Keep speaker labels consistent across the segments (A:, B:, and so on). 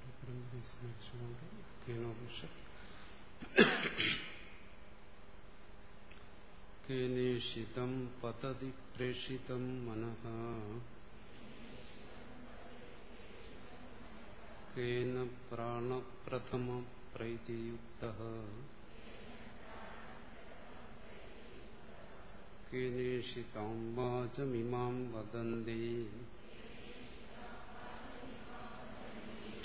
A: വിസ്മരിച്ചുകൊണ്ട് കേനോപനിഷത്ത് കേനേഷിതം പതതി പ്രേഷിതം മനഃ കേന പ്രാണപ്രഥമ പ്രൈതിയുക്ത കേനേഷിതാം വാചമിമാം വദന്തി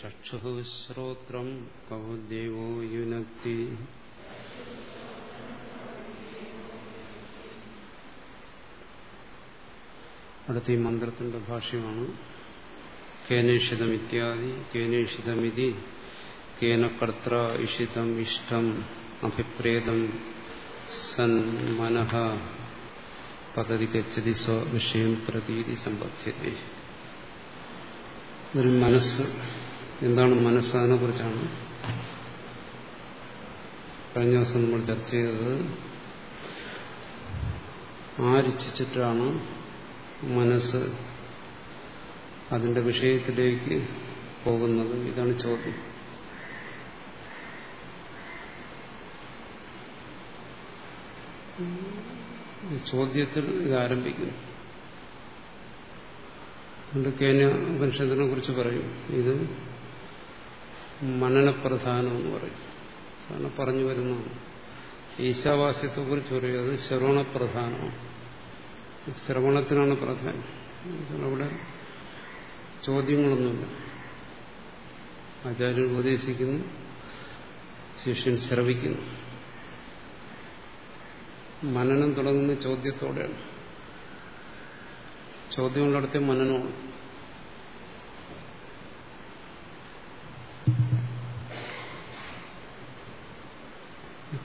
A: ചക്ഷുഃ ശ്രോത്രം കൗദേവോ യുനക്തി അടുത്ത ഈ മന്ത്രത്തിന്റെ ഭാഷ്യമാണ് കേനേഷിതമിത്യാദി കേനേഷിതമിതി കേന കർത്ര ഇഷിതം ഇഷ്ടം അഭിപ്രേതം സൻ മനഃ പദ്ധതി ഗച്ഛതി സ്വവിഷയം പ്രതീതി സമ്പദ്ധ്യത ഒരു മനസ്സ് എന്താണ് മനസ്സ് അതിനെ കുറിച്ചാണ്. കഴിഞ്ഞ ദിവസം നമ്മൾ ചർച്ച ചെയ്തത് ആരിച്ചിട്ടാണ് മനസ്സ് അതിന്റെ വിഷയത്തിലേക്ക് പോകുന്നത്? ഇതാണ് ചോദ്യം. ചോദ്യത്തിൽ ഇത് ആരംഭിക്കുന്നു. അതുകൊണ്ട് കേന ഉപനിഷത്തിനെ കുറിച്ച് പറയും. ഇത് മനനപ്രധാനം എന്ന് പറയും പറഞ്ഞു വരുന്നതാണ് ഈശാവാസ്യത്തെ കുറിച്ച് പറയും അത് ശ്രവണപ്രധാനമാണ്. ശ്രവണത്തിനാണ് പ്രധാനം അവിടെ ചോദ്യങ്ങളൊന്നുമില്ല. ആചാര്യൻ ഉപദേശിക്കുന്നു ശിഷ്യൻ ശ്രവിക്കുന്നു. മനനം തുടങ്ങുന്ന ചോദ്യത്തോടെയാണ്. ചോദ്യമുള്ളിടത്തെ മനനമാണ്.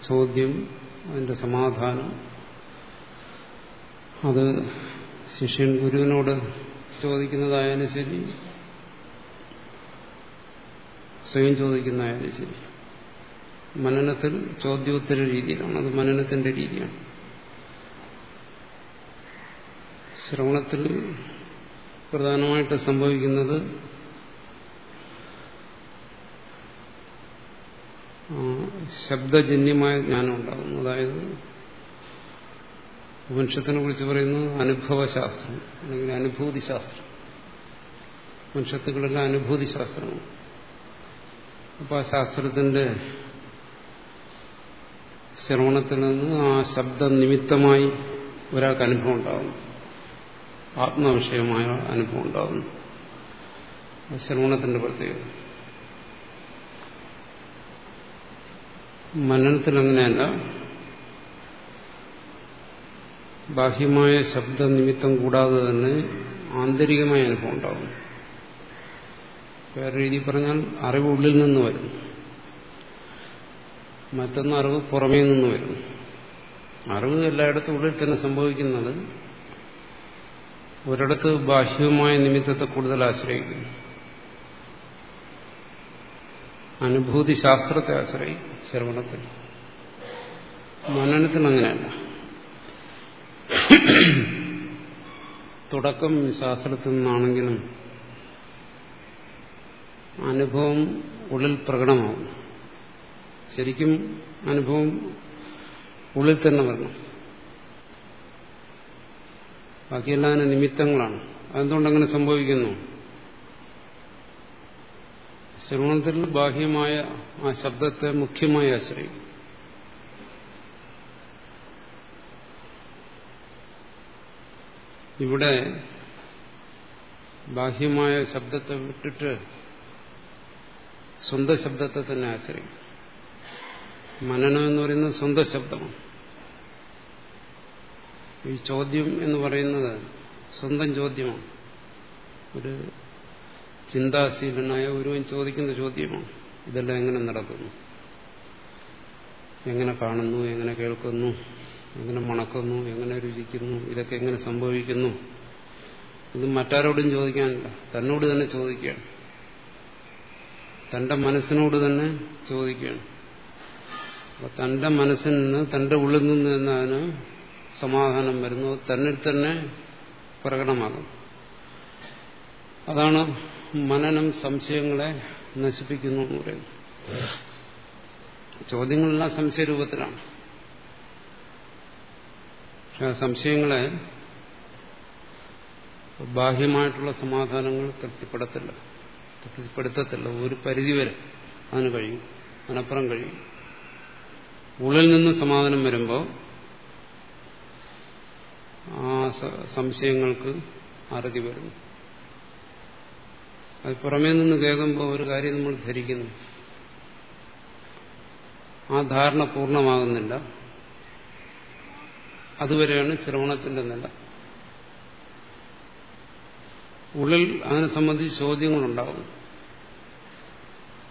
A: ചോദ്യം അതിന്റെ സമാധാനം. അത് ശിഷ്യൻ ഗുരുവിനോട് ചോദിക്കുന്നതായാലും ശരി സ്വയം ചോദിക്കുന്നതായാലും ശരി. മനനത്തിൽ ചോദ്യോത്തര രീതിയിലാണ്. അത് മനനത്തിന്റെ രീതിയാണ്. ശ്രവണത്തിൽ പ്രധാനമായിട്ട് സംഭവിക്കുന്നത് ശബ്ദജന്യമായ ജ്ഞാനം ഉണ്ടാകുന്നു. അതായത് മനുഷ്യത്തിനെ കുറിച്ച് പറയുന്നത് അനുഭവശാസ്ത്രം അല്ലെങ്കിൽ അനുഭൂതി ശാസ്ത്രം ഉപനിഷത്തുക്കളെല്ലാം അനുഭൂതി ശാസ്ത്രമാണ് അപ്പൊ ആ ശാസ്ത്രത്തിന്റെ ശ്രവണത്തിൽ നിന്ന് ആ ശബ്ദ നിമിത്തമായി ഒരാൾക്ക് അനുഭവം ഉണ്ടാകുന്നു. ആത്മവിഷയമായ അനുഭവം ഉണ്ടാകുന്നു. ശ്രവണത്തിന്റെ പ്രത്യേകത. മനനത്തിൽ അങ്ങനെയല്ല ബാഹ്യമായ ശബ്ദ നിമിത്തം കൂടാതെ തന്നെ ആന്തരികമായ അനുഭവം ഉണ്ടാകും വേറെ രീതി പറഞ്ഞാൽ അറിവ് ഉള്ളിൽ നിന്ന് വരും മറ്റൊന്ന് അറിവ് പുറമേ നിന്ന് വരും അറിവ് എല്ലായിടത്തും ഉള്ളിൽ തന്നെ സംഭവിക്കുന്നത് ഒരിടത്ത് ബാഹ്യമായ നിമിത്തത്തെ കൂടുതൽ ആശ്രയിക്കുന്നു. അനുഭൂതി ശാസ്ത്രത്തെ ആശ്രയിക്കും ശ്രവണത്തിൽ. മനനത്തിന് അങ്ങനെയല്ല. തുടക്കം ശാസ്ത്രത്തിൽ നിന്നാണെങ്കിലും അനുഭവം ഉള്ളിൽ പ്രകടമാവും. ശരിക്കും അനുഭവം ഉള്ളിൽ തന്നെ വരണം. ബാക്കിയെല്ലാം നിമിത്തങ്ങളാണ്. അതെന്തുകൊണ്ടങ്ങനെ സംഭവിക്കുന്നു? ശ്രവണത്തിൽ ബാഹ്യമായ ആ ശബ്ദത്തെ മുഖ്യമായി ആശ്രയിക്കും. ഇവിടെ ബാഹ്യമായ ശബ്ദത്തെ വിട്ടിട്ട് സ്വന്തം ശബ്ദത്തെ തന്നെ ആശ്രയിക്കും. മനനം എന്ന് പറയുന്നത് സ്വന്തം ശബ്ദമാണ്. ഈ ചോദ്യം എന്ന് പറയുന്നത് സ്വന്തം ചോദ്യമാണ്. ഒരു ചിന്താശീലനായ ഒരുവൻ ചോദിക്കുന്ന ചോദ്യമാണ് ഇതെല്ലാം എങ്ങനെ നടക്കുന്നു? എങ്ങനെ കാണുന്നു? എങ്ങനെ കേൾക്കുന്നു? എങ്ങനെ മണക്കുന്നു? എങ്ങനെ രുചിക്കുന്നു? ഇതൊക്കെ എങ്ങനെ സംഭവിക്കുന്നു? ഇത് മറ്റാരോടും ചോദിക്കാനില്ല. തന്നോട് തന്നെ ചോദിക്കുകയാണ്. തന്റെ മനസ്സിനോട് തന്നെ ചോദിക്കുകയാണ്. അപ്പൊ തന്റെ മനസ്സിൽ നിന്ന് തന്റെ ഉള്ളിൽ നിന്ന് അതിന് സമാധാനം വരുന്നു. തന്നിൽ തന്നെ പ്രകടമാകും അതാണ് മനനം സംശയങ്ങളെ നശിപ്പിക്കുന്നു എന്ന് പറയുന്നു. ചോദ്യങ്ങളെല്ലാം സംശയരൂപത്തിലാണ്. പക്ഷെ ആ സംശയങ്ങളെ ബാഹ്യമായിട്ടുള്ള സമാധാനങ്ങൾ തൃപ്തിപ്പെടത്തില്ല. തൃപ്തിപ്പെടുത്തത്തില്ല. ഒരു പരിധിവരെ അതിന് കഴിയും. അതിനപ്പുറം കഴിയും. ഉള്ളിൽ നിന്ന് സമാധാനം വരുമ്പോൾ ആ സംശയങ്ങൾക്ക് അറുതി വരുന്നു. അത് പുറമേ നിന്ന് കേൾക്കുമ്പോൾ ഒരു കാര്യം നമ്മൾ ധരിക്കുന്നു. ആ ധാരണ പൂർണമാകുന്നില്ല. അതുവരെയാണ് ശ്രവണത്തിന്റെ നില. ഉള്ളിൽ അതിനെ സംബന്ധിച്ച് ചോദ്യങ്ങളുണ്ടാകും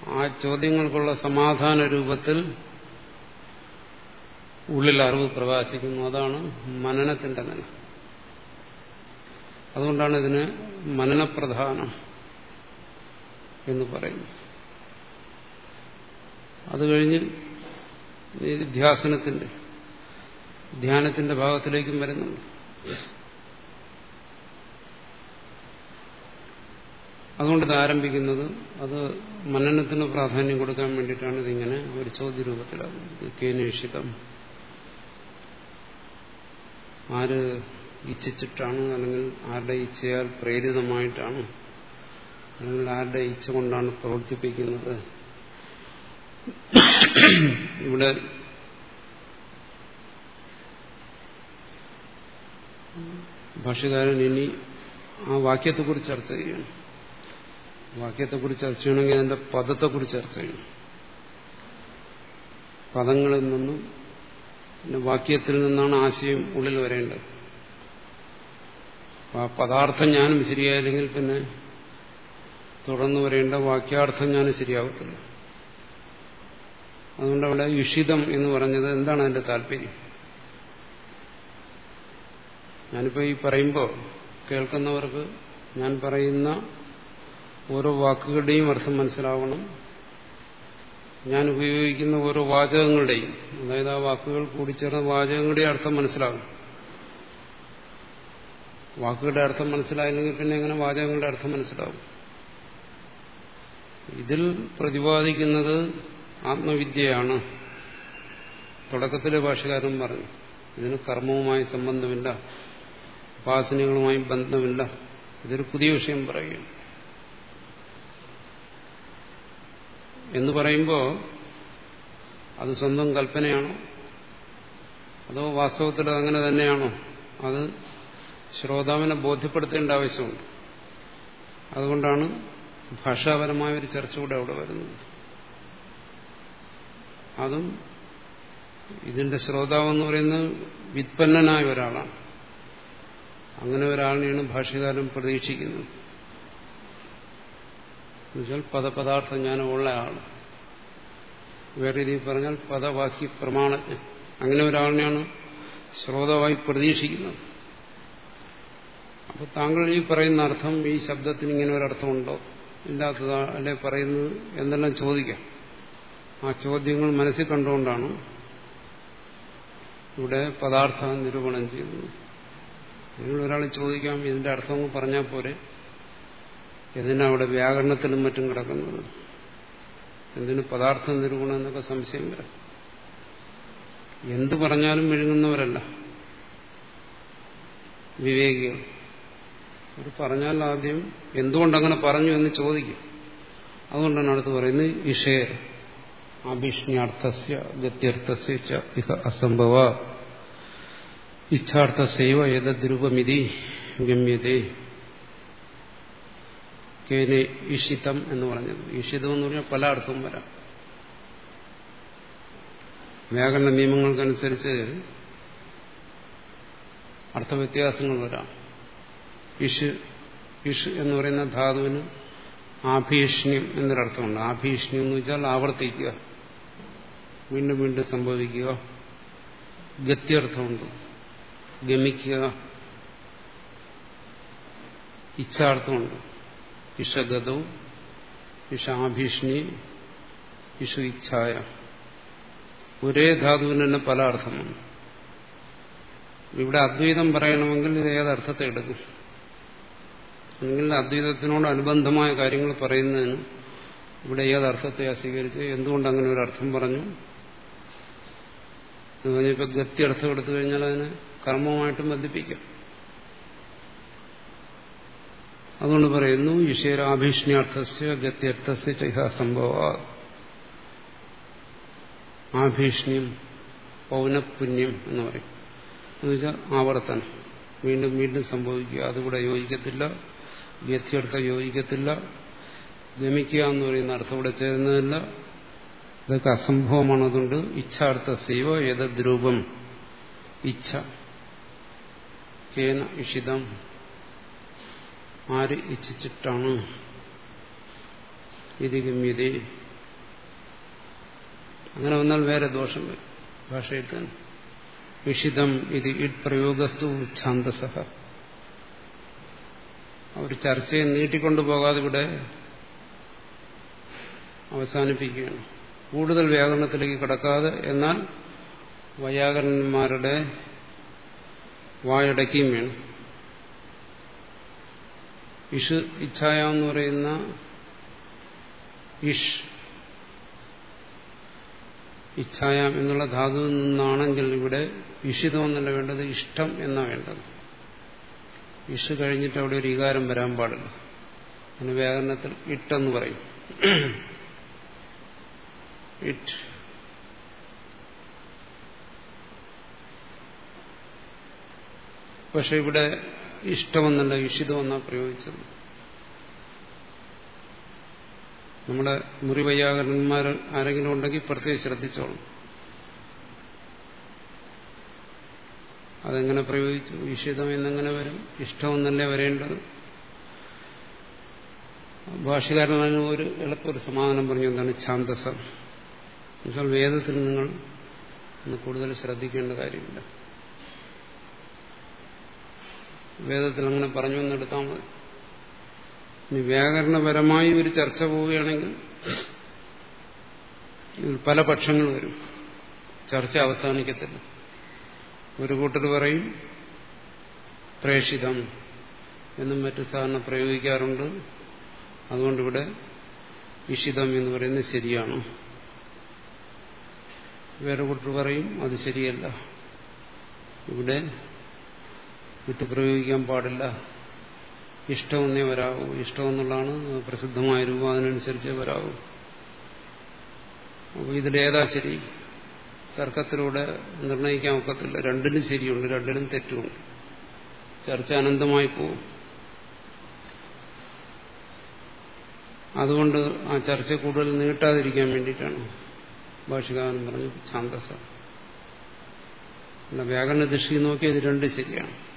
A: ആ ചോദ്യങ്ങൾക്കുള്ള സമാധാന രൂപത്തിൽ ഉള്ളിൽ അറിവ് പ്രകാശിക്കുന്നു. അതാണ് മനനത്തിന്റെ നില. അതുകൊണ്ടാണ് ഇതിന് മനനപ്രധാനം. എന്ന് പറയുന്നു. അത് കഴിഞ്ഞ് ധ്യാസനത്തിന്റെ ധ്യാനത്തിന്റെ ഭാഗത്തിലേക്കും വരുന്നുണ്ട് അതുകൊണ്ട് ഇത് ആരംഭിക്കുന്നത് അത് മനനത്തിന് പ്രാധാന്യം കൊടുക്കാൻ വേണ്ടിയിട്ടാണ് ഇതിങ്ങനെ ഒരു ചോദ്യ രൂപത്തിലാകുന്നത് കേനേഷിതം. ആര് ഇച്ഛിച്ചിട്ടാണ് അല്ലെങ്കിൽ ആരുടെ ഇച്ഛയാൽ പ്രേരിതമായിട്ടാണ് അല്ലെങ്കിൽ ആരുടെ ഇച്ഛ കൊണ്ടാണ് പ്രവർത്തിപ്പിക്കുന്നത്? ഇവിടെ ഭാഷകാരൻ ഇനി ആ വാക്യത്തെക്കുറിച്ച് ചർച്ച ചെയ്യണം. വാക്യത്തെക്കുറിച്ച് ചർച്ച ചെയ്യണമെങ്കിൽ അതിന്റെ പദത്തെക്കുറിച്ച് ചർച്ച ചെയ്യണം. പദങ്ങളിൽ നിന്നും പിന്നെ വാക്യത്തിൽ നിന്നാണ് ആശയം ഉള്ളിൽ വരേണ്ടത്. ആ പദാർത്ഥം ഞാനും ശരിയായില്ലെങ്കിൽ പിന്നെ തുടർന്ന് വരേണ്ട വാക്യാർത്ഥം ഞാൻ ശരിയാവത്തില്ല. അതുകൊണ്ട് അവിടെ യുഷിതം എന്ന് പറഞ്ഞത് എന്താണ് അതിന്റെ താല്പര്യം? ഞാനിപ്പോൾ ഈ പറയുമ്പോൾ കേൾക്കുന്നവർക്ക് ഞാൻ പറയുന്ന ഓരോ വാക്കുകളുടെയും അർത്ഥം മനസ്സിലാവണം. ഞാൻ ഉപയോഗിക്കുന്ന ഓരോ വാചകങ്ങളുടെയും അതായത് ആ വാക്കുകൾ കൂടിച്ചേർന്ന വാചകങ്ങളുടെയും അർത്ഥം മനസ്സിലാകും വാക്കുകളുടെ അർത്ഥം മനസ്സിലായില്ലെങ്കിൽ പിന്നെ എങ്ങനെ വാചകങ്ങളുടെ അർത്ഥം മനസ്സിലാവും? ഇതിൽ പ്രതിപാദിക്കുന്നത് ആത്മവിദ്യയാണ്. തുടക്കത്തിലെ ഭാഷകാരൻ പറഞ്ഞു ഇതിന് കർമ്മവുമായി സംബന്ധമില്ല ഉപാസനകളുമായി ബന്ധമില്ല ഇതൊരു പുതിയ വിഷയം പറയുകയാണ്. എന്ന് പറയുമ്പോൾ അത് സ്വന്തം കൽപ്പനയാണോ? അതോ വാസ്തവത്തിൽ അങ്ങനെ തന്നെയാണോ? അത് ശ്രോതാവിനെ ബോധ്യപ്പെടുത്തേണ്ട ആവശ്യമുണ്ട്. അതുകൊണ്ടാണ് ഭാഷാപരമായ ഒരു ചർച്ച കൂടെ അവിടെ വരുന്നു. അതും ഇതിന്റെ ശ്രോതാവ് എന്ന് പറയുന്നത് വിത്പന്നനായ ഒരാളാണ്. അങ്ങനെ ഒരാളിനെയാണ് ഭാഷകാരൻ പ്രതീക്ഷിക്കുന്നത്. എന്നുവെച്ചാൽ പദപദാർത്ഥ ജ്ഞാനമുള്ള ആൾ വേറെ രീതിയിൽ പറഞ്ഞാൽ പദവാക്യ പ്രമാണജ്ഞൻ. അങ്ങനെ ഒരാളിനെയാണ് ശ്രോതാവായി പ്രതീക്ഷിക്കുന്നത്. അപ്പോൾ താങ്കൾ ഈ പറയുന്ന അർത്ഥം ഈ ശബ്ദത്തിന് ഇങ്ങനെ ഒരർത്ഥമുണ്ടോ ഇല്ലാത്തതാ അല്ലെ പറയുന്നത് എന്തെല്ലാം ചോദിക്കാം. ആ ചോദ്യങ്ങൾ മനസ്സിൽ കണ്ടുകൊണ്ടാണ് ഇവിടെ പദാർത്ഥ നിരൂപണം ചെയ്യുന്നത്. നിങ്ങൾ ഒരാൾ ചോദിക്കാം ഇതിന്റെ അർത്ഥം പറഞ്ഞാൽ പോരെ? എന്തിനാ അവിടെ വ്യാകരണത്തിലും മറ്റും കിടക്കുന്നത്? എന്തിനു പദാർത്ഥ നിരൂപണം എന്നൊക്കെ സംശയം വരാം. എന്തു പറഞ്ഞാലും വിഴുങ്ങുന്നവരല്ല. വിവേകികൾ. ഒരു പറഞ്ഞാൽ ആദ്യം എന്തുകൊണ്ടങ്ങനെ പറഞ്ഞു എന്ന് ചോദിക്കും. അതുകൊണ്ടാണ് അടുത്ത് പറയുന്നത് ഇഷേ അഭിഷ്ണ്യാർത്ഥസ്യ ഗത്യർത്ഥസ്യ ഇഹ അസംഭവ. ഇച്ഛാർത്ഥസൈവ ഏതദ്രൂപമിതി ഗമ്യതേ. കേനെ ഇഷിതം എന്ന് പറഞ്ഞത്. ഇഷിതം എന്ന് പറഞ്ഞാൽ പല അർത്ഥവും വരാം. വ്യാകരണ നിയമങ്ങൾക്കനുസരിച്ച് അർത്ഥവ്യത്യാസങ്ങൾ വരാം. ഇഷ് ഇഷ് എന്ന് പറയുന്ന ധാതുവിന് ആഭീഷ്ണ്യം എന്നൊരർത്ഥമുണ്ട്. ആഭീഷ്ണ്യം എന്ന് വെച്ചാൽ ആവർത്തിക്കുക. വീണ്ടും വീണ്ടും സംഭവിക്കുക. ഗത്യർത്ഥമുണ്ട്. ഗമിക്കുക. ഇച്ഛാർത്ഥമുണ്ട്. ഇഷഗതവും ഇഷാഭീഷ്ണി ഇഷു ഇച്ഛായ ഒരേ ധാതുവിന് തന്നെ പല അർത്ഥമാണ് ഇവിടെ അദ്വൈതം പറയണമെങ്കിൽ ഇത് ഏതർത്ഥത്തെ എടുക്കും? അല്ലെങ്കിൽ അദ്വൈതത്തിനോട് അനുബന്ധമായ കാര്യങ്ങൾ പറയുന്നതിന് ഇവിടെ ഏത് അർത്ഥത്തെ അസ്വീകരിച്ച് എന്തുകൊണ്ട് അങ്ങനെ ഒരു അർത്ഥം പറഞ്ഞു? പറഞ്ഞാൽ ഗത്തി അർത്ഥം എടുത്തു കഴിഞ്ഞാൽ അതിനെ കർമ്മമായിട്ടും ബന്ധിപ്പിക്കാം. അതുകൊണ്ട് പറയുന്നു ഈശ്വരാഭീഷണിയാർത്ഥസ്യ ഗത്യർത്ഥസ്യ സംഭവ ആഭീഷണിയും പൗനപുണ്യം എന്ന് പറയും. എന്നുവെച്ചാൽ ആവർത്തനം. വീണ്ടും വീണ്ടും സംഭവിക്കുക. അതുകൂടെ യോജിക്കത്തില്ല. വ്യത്യർത്ഥം യോജിക്കത്തില്ല. ഗമിക്കുക എന്ന് പറയുന്ന അർത്ഥം ഇവിടെ ചേരുന്നതല്ല. ഇതൊക്കെ അസംഭവമാണ് അതുകൊണ്ട് ഇച്ഛാർത്ഥ സൈവ യഥദ്രൂപം ഇച്ഛ. കേന ഇഷിതം. ആര് ഇച്ഛിച്ചിട്ടാണ്? ഇത്. ഗമ്യതേ അങ്ങനെ വന്നാൽ വേറെ ദോഷം വരും. ഭാഷയിൽ തന്നെ. വിഷിതം ഇത്. ഇഡ് പ്രയോഗസ്തു ഛാന്തസഹ അവർ ചർച്ചയെ നീട്ടിക്കൊണ്ടു പോകാതെ ഇവിടെ അവസാനിപ്പിക്കുകയാണ്. കൂടുതൽ വ്യാകരണത്തിലേക്ക് കടക്കാതെ എന്നാൽ വൈയാകരന്മാരുടെ വായടക്കുകയും വേണം. ഇഷ് ഇച്ഛായ എന്ന് പറയുന്ന ഇഷ് ഇച്ഛായാം എന്നുള്ള ധാതു നിന്നാണെങ്കിൽ ഇവിടെ ഇഷിതം എന്നല്ല വേണ്ടത് ഇഷ്ടം എന്നാ വേണ്ടത്. ഇഷ് കഴിഞ്ഞിട്ട് അവിടെ ഒരു വികാരം വരാൻ പാടില്ല. അതിന് വ്യാകരണത്തിൽ ഇട്ടെന്ന് പറയും. ഇറ്റ് പക്ഷെ ഇവിടെ ഇഷ്ടമെന്നല്ല ഇഷിതമെന്നാ പ്രയോഗിച്ചത്. നമ്മുടെ മുറിവയ്യാകരന്മാർ ആരെങ്കിലും ഉണ്ടെങ്കിൽ പ്രത്യേകം ശ്രദ്ധിച്ചോളും അതെങ്ങനെ പ്രയോഗിച്ചു? ഇഷിതം എന്നെങ്ങനെ വരും? ഇഷ്ടമെന്നല്ലേ വരേണ്ടത്? ഭാഷകാരനാണ് ഒരു എളുപ്പൊരു സമാധാനം പറഞ്ഞു എന്താണ്? ഛാന്തസം. എന്നുവെച്ചാൽ വേദത്തിൽ നിങ്ങൾ കൂടുതൽ ശ്രദ്ധിക്കേണ്ട കാര്യമില്ല. വേദത്തിൽ അങ്ങനെ പറഞ്ഞു എന്നെടുത്താൽ മതി. ഇനി വ്യാകരണപരമായി ഒരു ചർച്ച പോവുകയാണെങ്കിൽ ഇതിൽ പല പക്ഷങ്ങൾ വരും. ചർച്ച അവസാനിക്കത്തില്ല. ഒരു കൂട്ടർ പറയും പ്രേഷിതം എന്നും മറ്റു സാധാരണ പ്രയോഗിക്കാറുണ്ട്. അതുകൊണ്ടിവിടെ ഇഷിതം എന്ന് പറയുന്നത് ശരിയാണ്. വേറെ കൂട്ടർ പറയും അത് ശരിയല്ല. ഇവിടെ വിട്ടു പ്രയോഗിക്കാൻ പാടില്ല. ഇഷ്ടമെന്നേ വരാവൂ. ഇഷ്ടമെന്നുള്ളതാണ് പ്രസിദ്ധമായ രൂപം. അതിനനുസരിച്ചേ വരാവൂ. അപ്പോൾ ഇതിലേതാ ശരി? തർക്കത്തിലൂടെ നിർണയിക്കാൻ ഒക്കത്തില്ല. രണ്ടിനും ശരിയുണ്ട് രണ്ടിനും തെറ്റുമുണ്ട് ചർച്ച അനന്തമായി പോവും. അതുകൊണ്ട് ആ ചർച്ച കൂടുതൽ നീട്ടാതിരിക്കാൻ വേണ്ടിയിട്ടാണ് ഭാഷകാരൻ പറഞ്ഞു ഛാന്തസ വ്യാകരണ ദൃഷ്ടി നോക്കി ഇത് രണ്ട് ശരിയാണ്.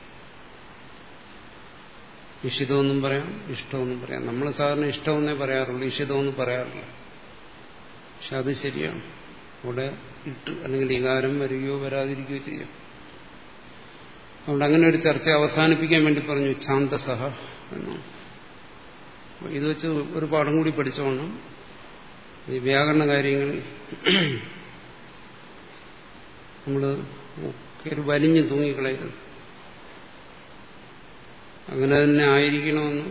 A: ഇഷിതമെന്നും പറയാം ഇഷ്ടമെന്നും പറയാം. നമ്മൾ സാധാരണ ഇഷ്ടമെന്നേ പറയാറുള്ളൂ ഇഷിതമെന്ന് പറയാറില്ല. പക്ഷെ അത് ശരിയാണ്. അവിടെ ഇട്ട് അല്ലെങ്കിൽ ഇകാരം വരികയോ വരാതിരിക്കുകയോ ചെയ്യാം. അതുകൊണ്ട് അങ്ങനെ ഒരു ചർച്ച അവസാനിപ്പിക്കാൻ വേണ്ടി പറഞ്ഞു ഛാന്തസഹ എന്നാണ് ഇത് വെച്ച് ഒരു പാഠം കൂടി പഠിച്ചോണം. ഈ വ്യാകരണ കാര്യങ്ങൾ നമ്മൾ ഒരു വലിഞ്ഞു തൂങ്ങിക്കളയരുത്. അങ്ങനെ തന്നെ ആയിരിക്കണമെന്നും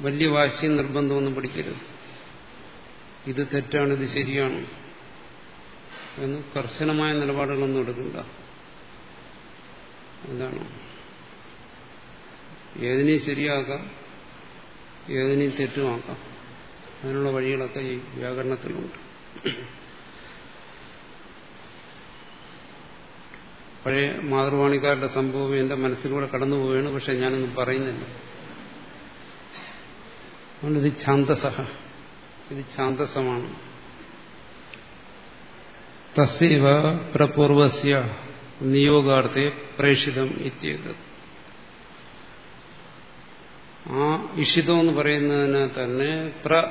A: വലിയ വാശിയും നിർബന്ധമൊന്നും പഠിക്കരുത് ഇത് തെറ്റാണ് ഇത് ശരിയാണ്. എന്ന് കർശനമായ നിലപാടുകളൊന്നും എടുക്കണ്ട. എന്താണ് ഏതിനെയും ശരിയാക്കാം ഏതിനെയും തെറ്റുമാക്കാം അതിനുള്ള വഴികളൊക്കെ ഈ വ്യാകരണത്തിലുണ്ട്. പഴയ മാതൃവാണിക്കാരുടെ സംഭവം എന്റെ മനസ്സിലൂടെ കടന്നു പോവുകയാണ് പക്ഷെ ഞാനൊന്നും പറയുന്നില്ല. അതുകൊണ്ട് ഇത് ഛാന്തസഹ. ഇത് ഛാന്തസമാണ്. തസ്യവ പ്രപൂർവസ്യ നിയോഗാർത്ഥെ പ്രേഷിതം ഇത്യത്. ആ ഇഷിതം എന്ന് പറയുന്നതിന് തന്നെ പ്ര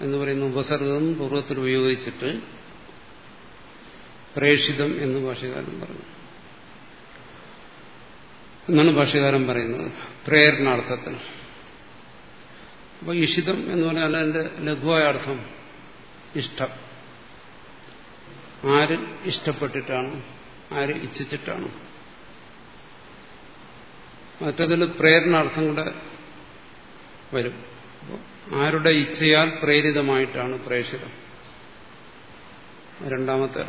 A: എന്ന് പറയുന്ന ഉപസർഗം പൂർവത്തിൽ ഉപയോഗിച്ചിട്ട് പ്രേഷിതം എന്ന് ഭാഷകാരൻ പറഞ്ഞു. എന്നാണ് ഭാഷകാരൻ പറയുന്നത്. പ്രേരണാർത്ഥത്തിൽ. അപ്പോൾ ഇഷിതം എന്ന് പറഞ്ഞാൽ അതിന്റെ ലഘുവായ അർത്ഥം ഇഷ്ടം. ആര് ഇഷ്ടപ്പെട്ടിട്ടാണ് ആര് ഇച്ഛിച്ചിട്ടാണ്. മറ്റതിൽ പ്രേരണാർത്ഥം കൂടെ വരും. ആരുടെ ഇച്ഛയാൽ പ്രേരിതമായിട്ടാണ് പ്രേഷിതം രണ്ടാമത്തെ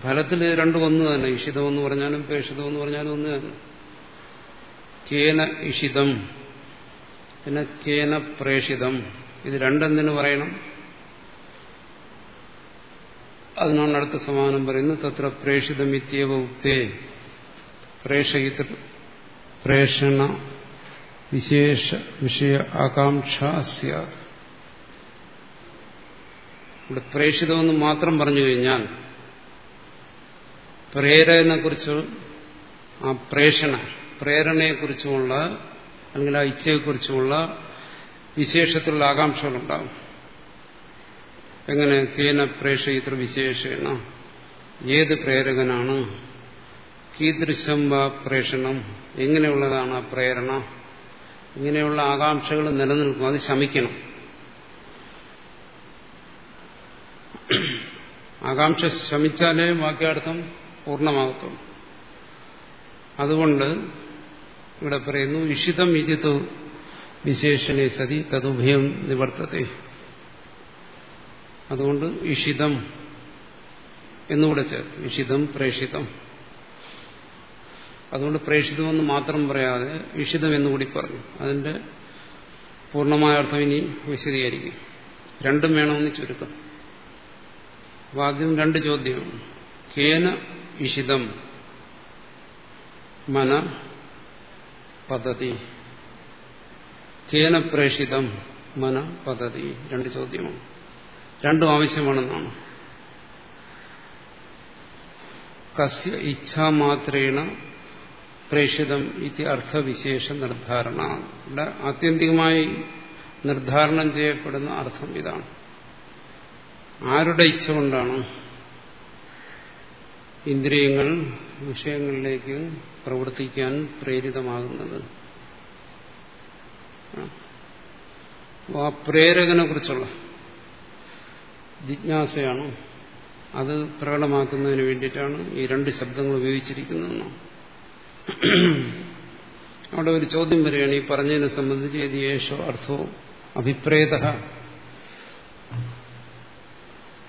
A: ഫലത്തിൽ രണ്ടും ഒന്ന് തന്നെ. ഇഷിതം എന്ന് പറഞ്ഞാലും പ്രേഷിതം എന്ന് പറഞ്ഞാലും ഒന്ന് തന്നെ. കേന ഇഷിതം. പിന്നെ കേന പ്രേഷിതം ഇത് രണ്ടെന്തിനു പറയണം. അതിനാണ് അടുത്ത സമാനം പറയുന്നത് തത്ര പ്രേഷിതമിത്യവ ഉക്തേ. പ്രേഷയിത പ്രേഷണ വിശേഷ വിഷയ ആകാംക്ഷ ഇവിടെ പ്രേഷിതമെന്ന് മാത്രം പറഞ്ഞു കഴിഞ്ഞാൽ പ്രേരണയെക്കുറിച്ച് ആ പ്രേഷണ പ്രേരണയെക്കുറിച്ചുമുള്ള അല്ലെങ്കിൽ ആ ഇച്ഛയെക്കുറിച്ചുമുള്ള വിശേഷത്തിലുള്ള ആകാംക്ഷകളുണ്ടാകും. എങ്ങനെ കേന പ്രേഷയിത്ര വിശേഷണ? ഏത് പ്രേരകനാണ്? കീദൃശം വാ പ്രേഷണം. എങ്ങനെയുള്ളതാണ് ആ പ്രേരണ? ഇങ്ങനെയുള്ള ആകാംക്ഷകൾ നിലനിൽക്കും. അത് ശമിക്കണം. ആകാംക്ഷ ശമിച്ചാലേ വാക്യാർത്ഥം പൂർണമാകത്തുള്ളൂ. അതുകൊണ്ട് ഇവിടെ പറയുന്നു ഇഷിതം ഇതിത്തു വിശേഷണേ സതി തതുഭയം നിവർത്തത്തെ അതുകൊണ്ട് ഇഷിതം എന്നുകൂടെ ചേർത്ത്. ഇഷിതം പ്രേഷിതം അതുകൊണ്ട് പ്രേഷിതമെന്ന് മാത്രം പറയാതെ ഇഷിതം എന്നുകൂടി പറഞ്ഞു. അതിന്റെ പൂർണമായ അർത്ഥം ഇനി വിശദീകരിക്കും. രണ്ടും വേണമെന്ന് ചുരുക്കം. അപ്പൊ ആദ്യം രണ്ട് ചോദ്യം കേന ഇഷിതം മന പദ്ധതി. കേന പ്രേഷിതം മന പദ്ധതി. രണ്ട് ചോദ്യമാണ് രണ്ടും ആവശ്യമാണെന്നാണ്. കസ്യ ഇച്ഛാമാത്രേണ പ്രേഷിതം ഇത് അർത്ഥവിശേഷ നിർദ്ധാരണ ഇവിടെ ആത്യന്തികമായി നിർദ്ധാരണം ചെയ്യപ്പെടുന്ന അർത്ഥം ഇതാണ്. ആരുടെ ഇച്ഛ കൊണ്ടാണ് ഇന്ദ്രിയങ്ങൾ വിഷയങ്ങളിലേക്ക് പ്രവർത്തിക്കാൻ പ്രേരിതമാകുന്നത്? പ്രേരകനെ കുറിച്ചുള്ള ജിജ്ഞാസയാണ്. അത് പ്രകടമാക്കുന്നതിന് വേണ്ടിയിട്ടാണ് ഈ രണ്ട് ശബ്ദങ്ങൾ ഉപയോഗിച്ചിരിക്കുന്നതെന്ന് അവിടെ ഒരു ചോദ്യം വരികയാണ്. ഈ പറഞ്ഞതിനെ സംബന്ധിച്ച് ഏത് യേശോ അർത്ഥോ അഭിപ്രേത?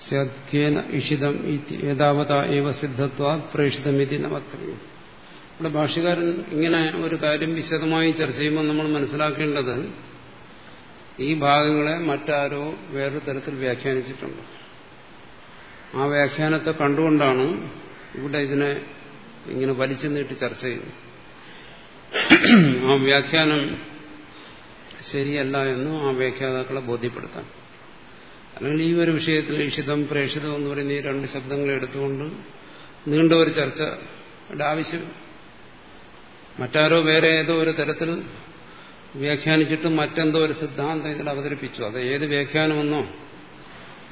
A: സദ്ഖ്യേന ഇഷിതം ഏതാവത ഏവ സിദ്ധത്വാ പ്രേഷിതമിതി നവക്തവ്യം ഇവിടെ ഭാഷകാരൻ ഇങ്ങനെ ഒരു കാര്യം വിശദമായി ചർച്ച ചെയ്യുമ്പോൾ നമ്മൾ മനസ്സിലാക്കേണ്ടത് ഈ ഭാഗങ്ങളെ മറ്റാരോ വേറൊരു തരത്തിൽ വ്യാഖ്യാനിച്ചിട്ടുണ്ട്. ആ വ്യാഖ്യാനത്തെ കണ്ടുകൊണ്ടാണ് ഇവിടെ ഇതിനെ ഇങ്ങനെ വലിച്ചു നീട്ടി ചർച്ച ചെയ്യുന്നത്. ആ വ്യാഖ്യാനം ശരിയല്ല എന്നും ആ വ്യാഖ്യാതാക്കളെ ബോധ്യപ്പെടുത്താൻ. അല്ലെങ്കിൽ ഈ ഒരു വിഷയത്തിൽ ഇഷിതം പ്രേഷിതം എന്ന് പറയുന്ന ഈ രണ്ട് ശബ്ദങ്ങൾ എടുത്തുകൊണ്ട് നീണ്ട ഒരു ചർച്ചയുടെ ആവശ്യം. മറ്റാരോ വേറെ ഏതോ ഒരു തരത്തിൽ വ്യാഖ്യാനിച്ചിട്ട് മറ്റെന്തോ ഒരു സിദ്ധാന്തം ഇതിൽ അവതരിപ്പിച്ചു. അത് ഏത് വ്യാഖ്യാനമെന്നോ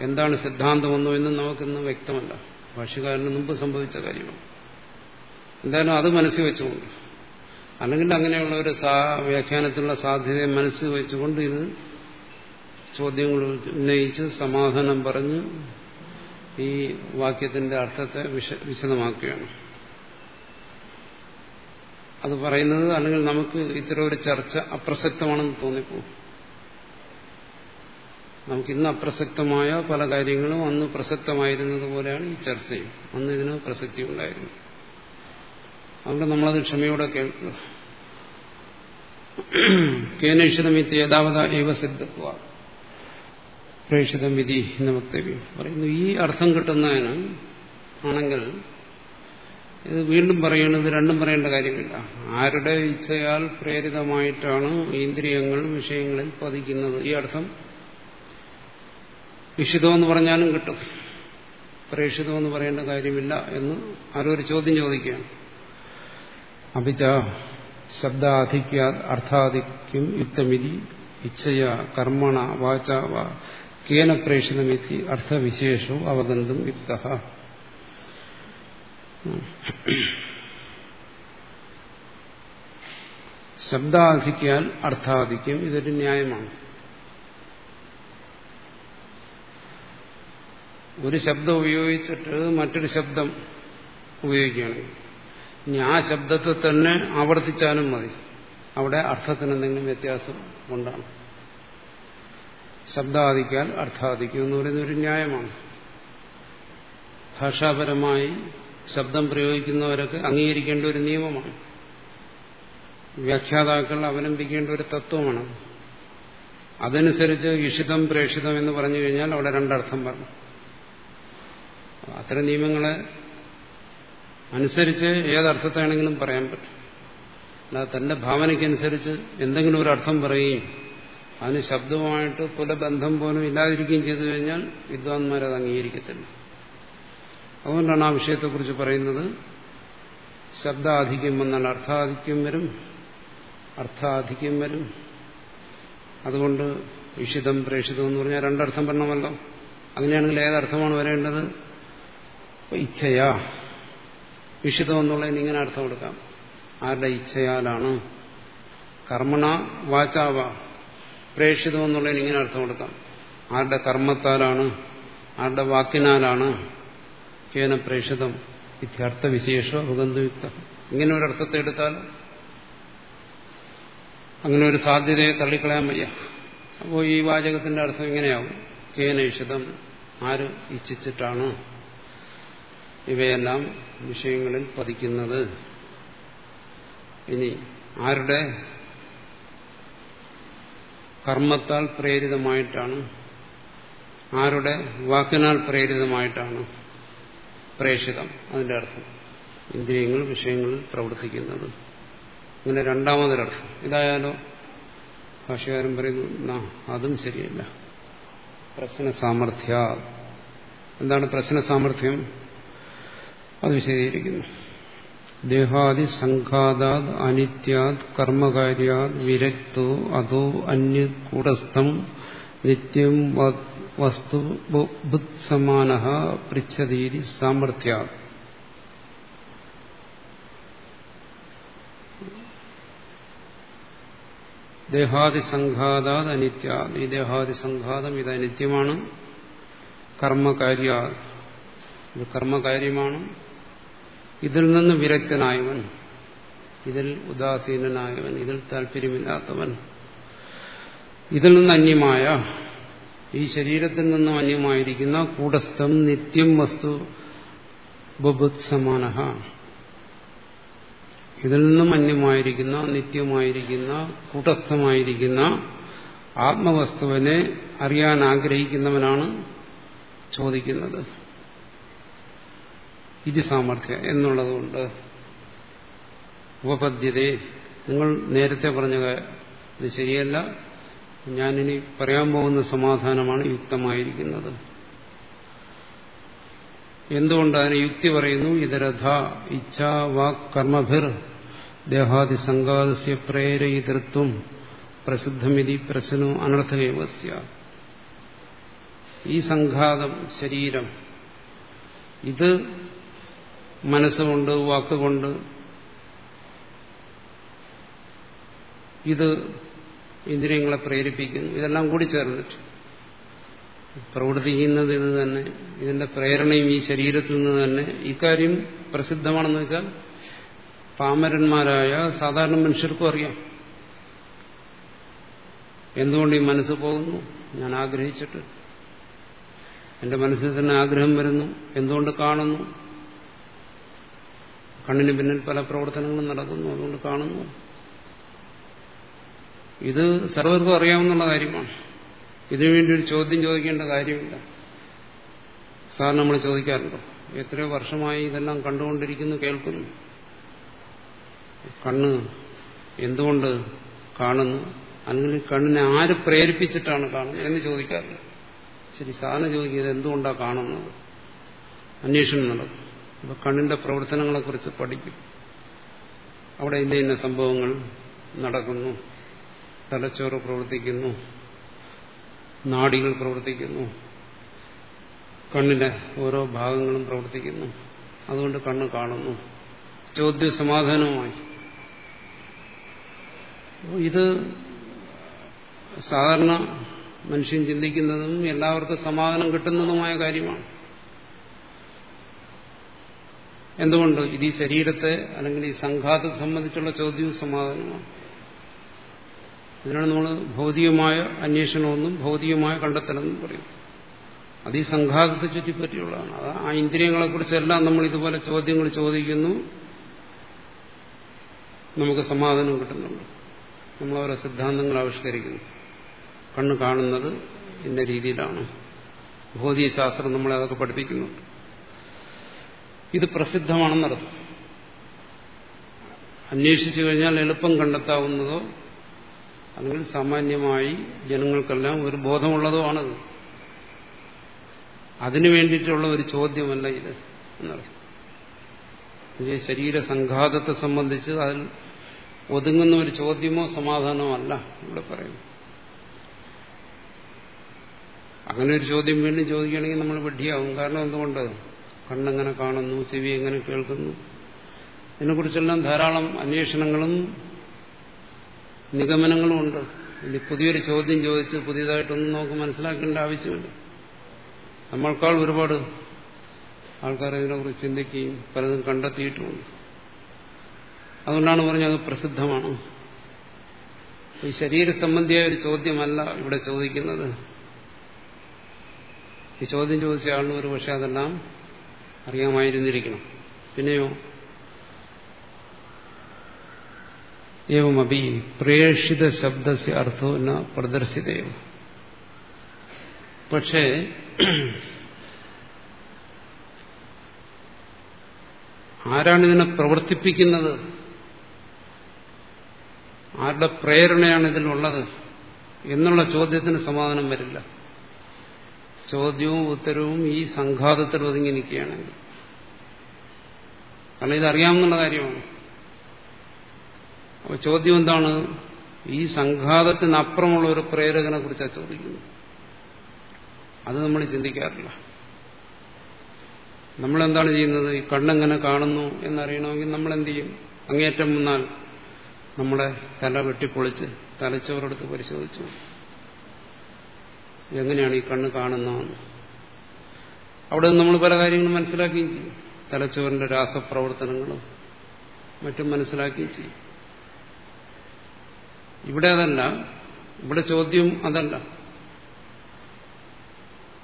A: എന്താണ് സിദ്ധാന്തമെന്നോ എന്നും നമുക്കിന്ന് വ്യക്തമല്ല. ഭാഷകാരന് മുമ്പ് സംഭവിച്ച കാര്യമാണ്. എന്തായാലും അത് മനസ്സിൽ വെച്ചുകൊണ്ട് അല്ലെങ്കിൽ അങ്ങനെയുള്ള ഒരു വ്യാഖ്യാനത്തിലുള്ള സാധ്യതയെ മനസ്സിൽ വെച്ചുകൊണ്ട് ഇത് ചോദ്യങ്ങൾ ഉന്നയിച്ച് സമാധാനം പറഞ്ഞ് ഈ വാക്യത്തിന്റെ അർത്ഥത്തെ വിശ വിശദമാക്കുകയാണ്. അത് പറയുന്നത് അല്ലെങ്കിൽ നമുക്ക് ഇത്തരം ഒരു ചർച്ച അപ്രസക്തമാണെന്ന് തോന്നിപ്പോകും. നമുക്കിന്ന് അപ്രസക്തമായ പല കാര്യങ്ങളും അന്ന് പ്രസക്തമായിരുന്നത് പോലെയാണ് ഈ ചർച്ചയും. അന്ന് ഇതിന് പ്രസക്തി ഉണ്ടായിരുന്നു. അതുകൊണ്ട് നമ്മളത് ക്ഷമയോടെ കേൾക്കുക. കേനേഷിതമിത്ത് യഥാവത ഏവ സിദ്ധത്വ. പ്രേക്ഷിതം വിധി എന്ന വക്തവ്യം പറയുന്നു. ഈ അർത്ഥം കിട്ടുന്നതിന് ആണെങ്കിൽ ഇത് വീണ്ടും പറയുന്നത് രണ്ടും പറയേണ്ട കാര്യമില്ല. ആരുടെ ഇച്ഛയാൽ പ്രേരിതമായിട്ടാണ് ഇന്ദ്രിയങ്ങൾ വിഷയങ്ങളിൽ പതിക്കുന്നത്. ഈ അർത്ഥം വിഷിതമെന്ന് പറഞ്ഞാലും കിട്ടും. പ്രേക്ഷിതമെന്ന് പറയേണ്ട കാര്യമില്ല എന്ന് ആരൊരു ചോദ്യം ചോദിക്കുകയാണ്. അഭിച ശബ്ദാധിക്യ അർത്ഥാധിക്യം യുക്തമിതി ഇച്ഛയ കർമ്മണ വാച കേന പ്രേക്ഷിതമിതി അർത്ഥവിശേഷവും അവഗന്ധം യുക്ത. ശബ്ദാധിക്യാൽ അർത്ഥാധിക്യം ഇതൊരു ന്യായമാണ്. ഒരു ശബ്ദം ഉപയോഗിച്ചിട്ട് മറ്റൊരു ശബ്ദം ഉപയോഗിക്കുകയാണെങ്കിൽ ഇനി ആ ശബ്ദത്തെ തന്നെ ആവർത്തിച്ചാലും മതി. അവിടെ അർത്ഥത്തിന് എന്തെങ്കിലും വ്യത്യാസം കൊണ്ടാണ്. ശബ്ദാധിക്കാൻ അർത്ഥാദിക്കും എന്ന് പറയുന്ന ഒരു ന്യായമാണ്. ഭാഷാപരമായി ശബ്ദം പ്രയോഗിക്കുന്നവരൊക്കെ അംഗീകരിക്കേണ്ട ഒരു നിയമമാണ്. വ്യാഖ്യാതാക്കൾ അവലംബിക്കേണ്ട ഒരു തത്വമാണ്. അതനുസരിച്ച് ഇഷിതം പ്രേക്ഷിതം എന്ന് പറഞ്ഞു കഴിഞ്ഞാൽ അവിടെ രണ്ടർത്ഥം പറഞ്ഞു. അത്തരം നിയമങ്ങളെ അനുസരിച്ച് ഏതർത്ഥത്താണെങ്കിലും പറയാൻ പറ്റും. അല്ലാതെ തന്റെ ഭാവനയ്ക്കനുസരിച്ച് എന്തെങ്കിലും ഒരു അർത്ഥം പറയുകയും അതിന് ശബ്ദവുമായിട്ട് പുലബന്ധം പോലും ഇല്ലാതിരിക്കുകയും ചെയ്തു കഴിഞ്ഞാൽ വിദ്വാൻമാരത് അംഗീകരിക്കത്തില്ല. അതുകൊണ്ടാണ് ആ വിഷയത്തെക്കുറിച്ച് പറയുന്നത്. ശബ്ദാധിക്യം വന്നാൽ അർത്ഥാധിക്യം വരും. അർത്ഥാധിക്യം വരും. അതുകൊണ്ട് വിഷിതം പ്രേഷിതം എന്ന് പറഞ്ഞാൽ രണ്ടർത്ഥം പറഞ്ഞമല്ലോ അങ്ങനെയാണെങ്കിൽ ഏതർത്ഥമാണ് വരേണ്ടത്? ഇച്ഛയാ. വിഷിതം എന്നുള്ളതിന് ഇങ്ങനെ അർത്ഥം കൊടുക്കാം. ആരുടെ ഇച്ഛയാലാണ്? കർമ്മണ വാചാവ. പ്രേക്ഷിതം എന്നുള്ളതിന് ഇങ്ങനെ അർത്ഥം കൊടുക്കാം. ആരുടെ കർമ്മത്താലാണ്? ആരുടെ വാക്കിനാലാണ്? കേന പ്രേക്ഷിതം ഇത്യർത്ഥ വിശേഷ ഭുഗന്ധയുക്ത ഇങ്ങനെ അർത്ഥത്തെ എടുത്താൽ അങ്ങനെ ഒരു സാധ്യതയെ തള്ളിക്കളയാൻ വയ്യ. അപ്പോൾ ഈ വാചകത്തിന്റെ അർത്ഥം ഇങ്ങനെയാവും. കേന ഇഷിതം ആര് ഇച്ഛിച്ചിട്ടാണ് ഇവയെല്ലാം വിഷയങ്ങളിൽ പതിക്കുന്നത്? ഇനി ആരുടെ കർമ്മത്താൽ പ്രേരിതമായിട്ടാണ് ആരുടെ വാക്കിനാൽ പ്രേരിതമായിട്ടാണ് പ്രേഷിതം അതിന്റെ അർത്ഥം. ഇന്ദ്രിയങ്ങൾ വിഷയങ്ങളിൽ പ്രവർത്തിക്കുന്നത്. ഇങ്ങനെ രണ്ടാമതൊരർത്ഥം. ഇതായാലോ? ഭാഷകാരൻ പറയുന്നു അതും ശരിയല്ല. പ്രശ്ന സാമർഥ്യ എന്താണ് പ്രശ്ന സാമർഥ്യം അത് വിശദീകരിക്കുന്നു. ദേഹാദി സംഘാതാത് അനിത്യാത് കർമ്മകാര്യാത് വിരക്തോ അതോ അന്യ കൂടസ്ഥം നിത്യം വസ്തു സമാന പൃച്ഛതീരി സാമർഥ്യ ദേഹാദിസംഘാതാത് അനിത്യ ഈ ദേഹാദിസംഘാതം ഇത് അനിത്യമാണ് കർമ്മകാര്യ കർമ്മകാര്യമാണ്. ഇതിൽ നിന്ന് വിരക്തനായവൻ. ഇതിൽ ഉദാസീനനായവൻ. ഇതിൽ താല്പര്യമില്ലാത്തവൻ. ഇതിൽ നിന്ന് അന്യമായ ഈ ശരീരത്തിൽ നിന്നും അന്യമായിരിക്കുന്ന കൂടസ്ഥം നിത്യം വസ്തു ബുഭുത്സമാന. ഇതിൽ നിന്നും അന്യമായിരിക്കുന്ന നിത്യമായിരിക്കുന്ന കൂട്ടസ്ഥമായിരിക്കുന്ന ആത്മവസ്തുവിനെ അറിയാൻ ആഗ്രഹിക്കുന്നവനാണ് ചോദിക്കുന്നത്. ഇത് സാമർഥ്യ എന്നുള്ളതുകൊണ്ട്. ഉപപദ്ധ്യതയെ നിങ്ങൾ നേരത്തെ പറഞ്ഞ ഇത് ശരിയല്ല. ഞാനിനി പറയാൻ പോകുന്ന സമാധാനമാണ് യുക്തമായിരിക്കുന്നത്. എന്തുകൊണ്ട് അതിന് യുക്തി പറയുന്നു? ഇതരഥ ഇച്ഛ വാക് കർമ്മഭിർ ദേഹാദി സംഘാതസ്യ പ്രേരയിതൃത്വം പ്രസിദ്ധമിതി പ്രശ്നോ അനർത്ഥകേവസ്യ ഈ സംഘാതം ശരീരം ഇത് മനസ്സുകൊണ്ട് വാക്കുകൊണ്ട് ഇത് ഇന്ദ്രിയങ്ങളെ പ്രേരിപ്പിക്കുന്നു. ഇതെല്ലാം കൂടി ചേർന്നിട്ട്. പ്രവർത്തിക്കുന്നത് ഇത് തന്നെ. ഇതിന്റെ പ്രേരണയും ഈ ശരീരത്തിൽ നിന്ന് തന്നെ. ഇക്കാര്യം പ്രസിദ്ധമാണെന്ന് വെച്ചാൽ പാമരന്മാരായ സാധാരണ മനുഷ്യർക്കും അറിയാം. എന്തുകൊണ്ട് ഈ മനസ്സ് പോകുന്നു? ഞാൻ ആഗ്രഹിച്ചിട്ട്. എന്റെ മനസ്സിൽ തന്നെ ആഗ്രഹം വരുന്നു. എന്തുകൊണ്ട് കാണുന്നു? കണ്ണിന് പിന്നിൽ പല പ്രവർത്തനങ്ങളും നടക്കുന്നു. അതുകൊണ്ട് കാണുന്നു. ഇത് സർവർക്കും അറിയാവുന്ന കാര്യമാണ്. ഇതിനുവേണ്ടി ഒരു ചോദ്യം ചോദിക്കേണ്ട കാര്യമില്ല. സാർ നമ്മൾ ചോദിക്കാറുണ്ടോ? എത്രയോ വർഷമായി ഇതെല്ലാം കണ്ടുകൊണ്ടിരിക്കുന്നു കേൾക്കുന്നു. കണ്ണ് എന്തുകൊണ്ട് കാണുന്നു? അല്ലെങ്കിൽ കണ്ണിനെ ആര് പ്രേരിപ്പിച്ചിട്ടാണ് കാണുന്നത് എന്ന് ചോദിക്കാറില്ല. ശരി സാറിന് ചോദിക്കുന്നത് എന്തുകൊണ്ടാണ് കാണുന്നത്? അന്വേഷണം നടക്കും. അപ്പൊ കണ്ണിന്റെ പ്രവർത്തനങ്ങളെക്കുറിച്ച് പഠിക്കും. അവിടെ ഇന്ന ഇന്ന സംഭവങ്ങൾ നടക്കുന്നു. തലച്ചോറ് പ്രവർത്തിക്കുന്നു. നാടികൾ പ്രവർത്തിക്കുന്നു. കണ്ണിന്റെ ഓരോ ഭാഗങ്ങളും പ്രവർത്തിക്കുന്നു. അതുകൊണ്ട് കണ്ണ് കാണുന്നു. ചോദ്യ സമാധാനവുമായി ഇത് സാധാരണ മനുഷ്യൻ ചിന്തിക്കുന്നതും എല്ലാവർക്കും സമാധാനം കിട്ടുന്നതുമായ കാര്യമാണ്. എന്തുകൊണ്ട്? ഇത് ഈ ശരീരത്തെ അല്ലെങ്കിൽ ഈ സംഘാതത്തെ സംബന്ധിച്ചുള്ള ചോദ്യവും സമാധാനമാണ് ഇതിനാണ് നമ്മൾ ഭൗതികമായ അന്വേഷണമെന്നും ഭൗതികമായ കണ്ടെത്തലെന്നും പറയും. അത് ഈ സംഘാതത്തെ ചുറ്റിപ്പറ്റിയുള്ളതാണ്. അത് ആ ഇന്ദ്രിയങ്ങളെക്കുറിച്ചെല്ലാം നമ്മൾ ഇതുപോലെ ചോദ്യങ്ങൾ ചോദിക്കുന്നു. നമുക്ക് സമാധാനം കിട്ടുന്നുണ്ട്. നമ്മൾ ഓരോ സിദ്ധാന്തങ്ങൾ ആവിഷ്കരിക്കുന്നു. കണ്ണ് കാണുന്നത് ഇന്ന രീതിയിലാണ്. ഭൗതികശാസ്ത്രം നമ്മളെ അതൊക്കെ പഠിപ്പിക്കുന്നു. ഇത് പ്രസിദ്ധമാണെന്നർത്ഥം. അന്വേഷിച്ചു കഴിഞ്ഞാൽ എളുപ്പം കണ്ടെത്താവുന്നതോ അല്ലെങ്കിൽ സാമാന്യമായി ജനങ്ങൾക്കെല്ലാം ഒരു ബോധമുള്ളതോ ആണത് അതിനു വേണ്ടിയിട്ടുള്ള ഒരു ചോദ്യമല്ല ഇത് എന്നറിയാം. ഇത് ശരീര സംബന്ധിച്ച് അതിൽ ഒതുങ്ങുന്ന ഒരു ചോദ്യമോ സമാധാനമോ അല്ല ഇവിടെ പറയുന്നു അങ്ങനെ ഒരു ചോദ്യം വീണ്ടും ചോദിക്കുകയാണെങ്കിൽ നമ്മൾ വിഡ്ഢിയാവും. കാരണം എന്തുകൊണ്ട്? കണ്ണെങ്ങനെ കാണുന്നു ചെവി എങ്ങനെ കേൾക്കുന്നു? ഇതിനെക്കുറിച്ചെല്ലാം ധാരാളം അന്വേഷണങ്ങളും നിഗമനങ്ങളും ഉണ്ട് ഇനി പുതിയൊരു ചോദ്യം ചോദിച്ച് പുതിയതായിട്ടൊന്നും നമുക്ക് മനസ്സിലാക്കേണ്ട ആവശ്യമില്ല. നമ്മൾക്കാൾ ഒരുപാട് ആൾക്കാർ ഇതിനെക്കുറിച്ച് ചിന്തിക്കുകയും പലതും കണ്ടെത്തിയിട്ടുമുണ്ട് അതുകൊണ്ടാണ് പറഞ്ഞത് പ്രസിദ്ധമാണ്. ഈ ശരീര സംബന്ധിയായ ഒരു ചോദ്യമല്ല ഇവിടെ ചോദിക്കുന്നത്. ഈ ചോദ്യം ചോദിച്ച ആളിന് ഒരു പക്ഷെ അതെല്ലാം അറിയാമായിരുന്നിരിക്കണം. പിന്നെയോ ഏവമപി പ്രേഷിത ശബ്ദസ്യ അർത്ഥോ ന പ്രദർശിതയോ പക്ഷേ ആരാണ് ഇതിനെ പ്രവർത്തിപ്പിക്കുന്നത്? ആരുടെ പ്രേരണയാണ് ഇതിലുള്ളത്? എന്നുള്ള ചോദ്യത്തിന് സമാധാനം വരില്ല. ചോദ്യവും ഉത്തരവും ഈ സംഘാതത്തിൽ ഒതുങ്ങി നിൽക്കുകയാണെങ്കിൽ. കാരണം ഇതറിയാമെന്നുള്ള കാര്യമാണ്. അപ്പോൾ ചോദ്യം എന്താണ്? ഈ സംഘാതത്തിനപ്പുറമുള്ള ഒരു പ്രേരകനെ കുറിച്ചാണ് ചോദിക്കുന്നത്. അത് നമ്മൾ ചിന്തിക്കാറില്ല. നമ്മളെന്താണ് ചെയ്യുന്നത്? ഈ കണ്ണെങ്ങനെ കാണുന്നു എന്നറിയണമെങ്കിൽ നമ്മൾ എന്ത് ചെയ്യും? അങ്ങേറ്റം വന്നാൽ നമ്മുടെ തല വെട്ടിപ്പൊളിച്ച് തലച്ചോറെടുത്ത് പരിശോധിച്ചു. എങ്ങനെയാണ് ഈ കണ്ണ് കാണുന്നതെന്ന്. അവിടെ നമ്മൾ പല കാര്യങ്ങളും മനസ്സിലാക്കുകയും ചെയ്യും. തലച്ചോറിന്റെ രാസപ്രവർത്തനങ്ങളും മറ്റും മനസ്സിലാക്കുകയും ചെയ്യും. ഇവിടെ അതല്ല. ഇവിടെ ചോദ്യം അതല്ല.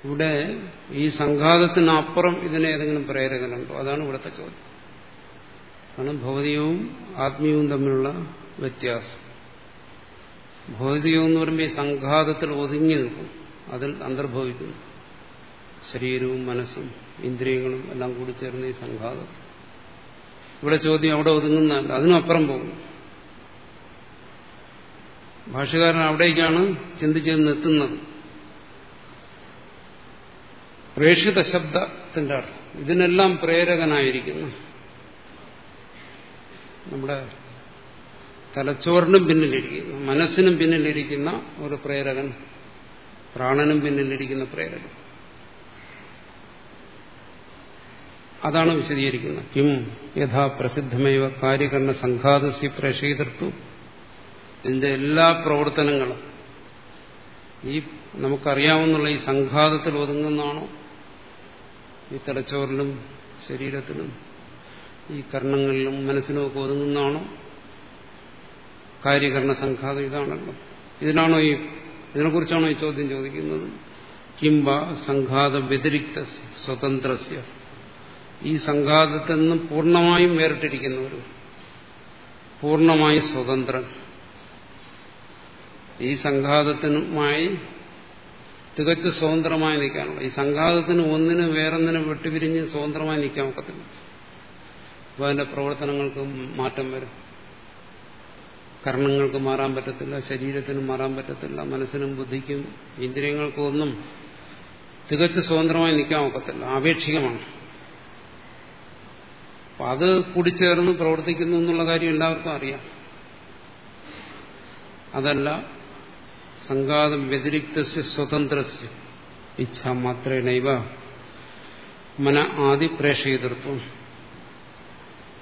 A: ഇവിടെ ഈ സംഘാതത്തിനപ്പുറം ഇതിനെ ഏതെങ്കിലും പ്രേരകനുണ്ടോ? അതാണ് ഇവിടുത്തെ ചോദ്യം. കാരണം ഭൗതികവും ആത്മീയവും തമ്മിലുള്ള വ്യത്യാസം. ഭൗതികം എന്ന് പറയുമ്പോൾ ഈ സംഘാതത്തിൽ ഒതുങ്ങി നിൽക്കും. അതിൽ അന്തർഭവിക്കുന്നു. ശരീരവും മനസ്സും ഇന്ദ്രിയങ്ങളും എല്ലാം കൂടി ചേർന്ന് ഈ സംഘാതം. ഇവിടെ ചോദ്യം അവിടെ ഒതുങ്ങുന്നതല്ല. അതിനപ്പുറം പോകും ഭാഷകാരൻ അവിടേക്കാണ് ചിന്തിച്ച് നിർത്തുന്നത്. പ്രേക്ഷിത ശബ്ദത്തിന്റെ അർത്ഥം. ഇതിനെല്ലാം പ്രേരകനായിരിക്കുന്നു. നമ്മുടെ തലച്ചോറിനും പിന്നിലിരിക്കുന്നു മനസ്സിനും പിന്നിലിരിക്കുന്ന ഒരു പ്രേരകൻ പ്രാണനും പിന്നിലിരിക്കുന്ന പ്രേരകൻ. അതാണ് വിശദീകരിക്കുന്നത്. കിം യഥാ പ്രസിദ്ധമേവ കാര്യകരണ സംഘാതസ്യ പ്രേക്ഷയിതർത്വം ഇതിന്റെ എല്ലാ പ്രവർത്തനങ്ങളും ഈ നമുക്കറിയാവുന്ന ഈ സംഘാതത്തിൽ ഒതുങ്ങുന്നതാണോ? ഈ തലച്ചോറിലും ശരീരത്തിലും ഈ കർണങ്ങളിലും മനസ്സിനും ഒക്കെ ഒതുങ്ങുന്നതാണോ? കാര്യകരണ സംഘാതം ഇതാണല്ലോ. ഇതിനാണോ ഈ ഇതിനെക്കുറിച്ചാണോ ഈ ചോദ്യം ചോദിക്കുന്നത്? കിംബ സംഘാത വ്യതിരിക്ത സ്വതന്ത്രസ്യ. ഈ സംഘാതത്തിൽ നിന്നും പൂർണമായും വേറിട്ടിരിക്കുന്നവരും പൂർണമായും സ്വതന്ത്രൻ. ഈ സംഘാതത്തിനുമായി തികച്ചു സ്വതന്ത്രമായി നിൽക്കാനുള്ള ഈ സംഘാതത്തിന് ഒന്നിനും വേറൊന്നിനും വെട്ടിപിരിഞ്ഞ് സ്വതന്ത്രമായി നിൽക്കാൻ ഒക്കത്തില്ല. അപ്പോൾ അതിന്റെ പ്രവർത്തനങ്ങൾക്ക് മാറ്റം വരും. കർണങ്ങൾക്ക് മാറാൻ പറ്റത്തില്ല ശരീരത്തിന് മാറാൻ പറ്റത്തില്ല മനസ്സിനും ബുദ്ധിക്കും ഇന്ദ്രിയങ്ങൾക്കും ഒന്നും തികച്ചു സ്വതന്ത്രമായി നിൽക്കാൻ ഒക്കത്തില്ല ആപേക്ഷികമാണ്. അപ്പം അത് കൂടിച്ചേർന്ന് പ്രവർത്തിക്കുന്നു എന്നുള്ള കാര്യം എല്ലാവർക്കും അറിയാം. അതല്ല സംഘാതം വ്യതിരിക്ത സ്വതന്ത്ര ഇച്ഛ മാത്രേണൈവ മന ആദി പ്രേക്ഷയിതൃത്വം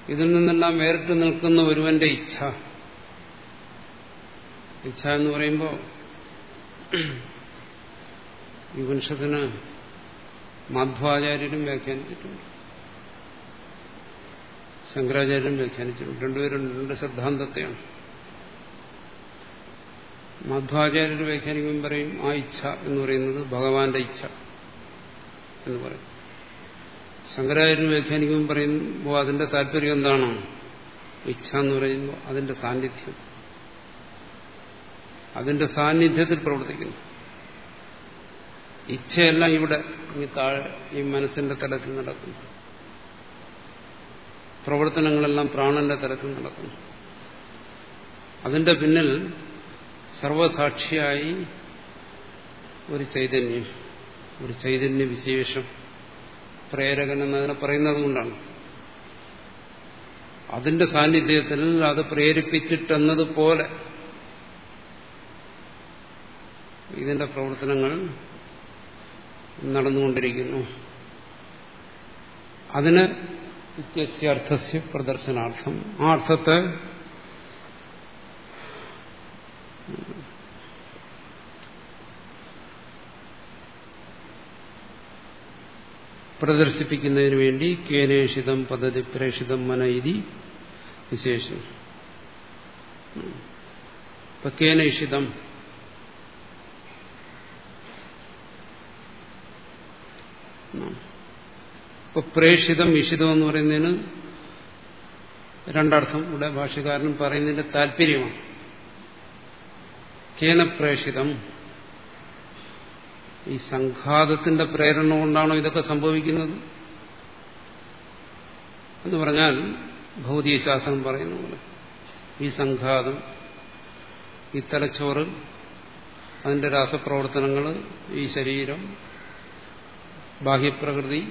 A: ഇതിൽ നിന്നെല്ലാം വേറിട്ട് നിൽക്കുന്ന ഒരുവന്റെ ഇച്ഛ. ഇച്ഛ എന്ന് പറയുമ്പോൾ ഈ വംശത്തിന് മാധ്വാചാര്യനും വ്യാഖ്യാനിച്ചിട്ടുണ്ട്. ശങ്കരാചാര്യനും വ്യാഖ്യാനിച്ചിട്ടുണ്ട്. രണ്ടുപേരും രണ്ട് സിദ്ധാന്തത്തെയാണ് മധ്വാചാര്യർ വ്യാഖ്യാനിക്കുമ്പോൾ പറയും ആ ഇച്ഛ എന്ന് പറയുന്നത് ഭഗവാന്റെ ഇച്ഛ എന്ന് പറയും. ശങ്കരാചാര്യർ വ്യാഖ്യാനിക്കുമ്പോൾ പറയുമ്പോൾ അതിന്റെ താല്പര്യം എന്താണ്? ഇച്ഛ എന്ന് പറയുമ്പോൾ അതിന്റെ സാന്നിധ്യം. അതിന്റെ സാന്നിധ്യത്തിൽ പ്രവർത്തിക്കുന്നു. ഇച്ഛയെല്ലാം ഇവിടെ ഈ താഴെ ഈ മനസ്സിന്റെ തലത്തിൽ നടക്കുന്നു. പ്രവർത്തനങ്ങളെല്ലാം പ്രാണന്റെ തലത്തിൽ നടക്കുന്നു. അതിന്റെ പിന്നിൽ സർവസാക്ഷിയായി ഒരു ചൈതന്യം ഒരു ചൈതന്യ വിശേഷം. പ്രേരകൻ എന്നതിനെ പറയുന്നത് കൊണ്ടാണ്. അതിന്റെ സാന്നിധ്യത്തിൽ അത് പ്രേരിപ്പിച്ചിട്ടെന്നതുപോലെ ഇതിന്റെ പ്രവർത്തനങ്ങൾ നടന്നുകൊണ്ടിരിക്കുന്നു. അതിന് വ്യത്യസ്യാർത്ഥസ്യ പ്രദർശനാർത്ഥം. ആ അർത്ഥത്തെ പ്രദർശിപ്പിക്കുന്നതിന് വേണ്ടി കേനേഷിതം പദ്ധതി പ്രേഷിതം മന ഇതി വിശേഷം. ഇപ്പൊ കേനേഷിതം ഇപ്പൊ പ്രേഷിതം ഇഷിതം എന്ന് പറയുന്നതിന് രണ്ടർത്ഥം. ഇവിടെ ഭാഷകാരനും പറയുന്നതിന്റെ താല്പര്യമാണ്. കേന പ്രേഷിതം ഈ സംഘാതത്തിന്റെ പ്രേരണ കൊണ്ടാണോ ഇതൊക്കെ സംഭവിക്കുന്നത്? എന്ന് പറഞ്ഞാൽ ഭൗതികശാസ്ത്രം പറയുന്ന പോലെ ഈ സംഘാതം ഈ തലച്ചോറ് അതിന്റെ രാസപ്രവർത്തനങ്ങൾ ഈ ശരീരം ബാഹ്യപ്രകൃതി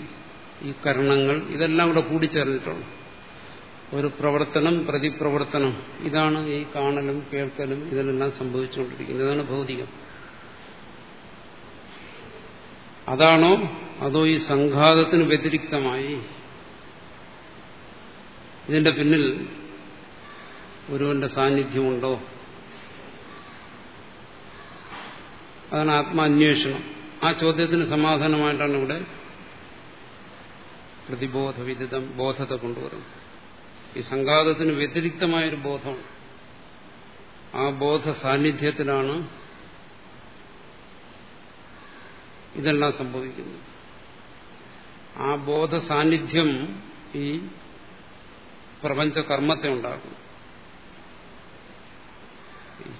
A: ഈ കരണങ്ങൾ ഇതെല്ലാം കൂടെ കൂടിച്ചേർന്നിട്ടുള്ളു ഒരു പ്രവർത്തനം പ്രതിപ്രവർത്തനം. ഇതാണ് ഈ കാണലും കേൾക്കലും ഇതിലെല്ലാം സംഭവിച്ചുകൊണ്ടിരിക്കുന്നത്. ഇതാണ് ഭൗതികം. അതാണോ? അതോ ഈ സംഘാതത്തിന് വ്യതിരിക്തമായി? ഇതിന്റെ പിന്നിൽ ഒരുവന്റെ സാന്നിധ്യമുണ്ടോ? അതാണ് ആത്മാന്വേഷണം. ആ ചോദ്യത്തിന് സമാധാനമായിട്ടാണ് ഇവിടെ പ്രതിബോധവിദിതം ബോധത്തെ കൊണ്ടുവരുന്നത്. ഈ സംഘാതത്തിന് വ്യതിരിക്തമായൊരു ബോധം. ആ ബോധ സാന്നിധ്യത്തിലാണ് ഇതെല്ലാം സംഭവിക്കുന്നത്. ആ ബോധ സാന്നിധ്യം ഈ പ്രപഞ്ച കർമ്മത്തെ ഉണ്ടാക്കും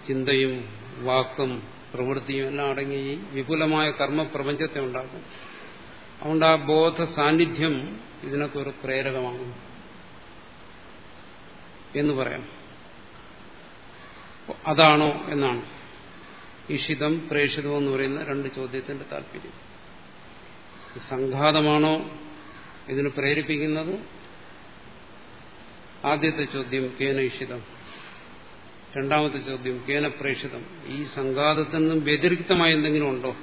A: ചിന്തയും വാക്കും പ്രവൃത്തിയും എല്ലാം അടങ്ങി ഈ വിപുലമായ കർമ്മപ്രപഞ്ചത്തെ ഉണ്ടാക്കും അതുകൊണ്ട് ആ ബോധ സാന്നിധ്യം ഇതിനൊക്കെ ഒരു പ്രേരകമാണ് എന്ന് പറയാം. അതാണോ എന്നാണ്. ഇഷിതം പ്രേഷിതം എന്ന് പറയുന്ന രണ്ട് ചോദ്യത്തിന്റെ താല്പര്യം. സംഘാതമാണോ ഇതിന് പ്രേരിപ്പിക്കുന്നത്? ആദ്യത്തെ ചോദ്യം കേന ഇഷിതം. രണ്ടാമത്തെ ചോദ്യം കേന പ്രേഷിതം ഈ സംഘാതത്തിൽ നിന്നും വ്യതിരിക്തമായ എന്തെങ്കിലും ഉണ്ടോ?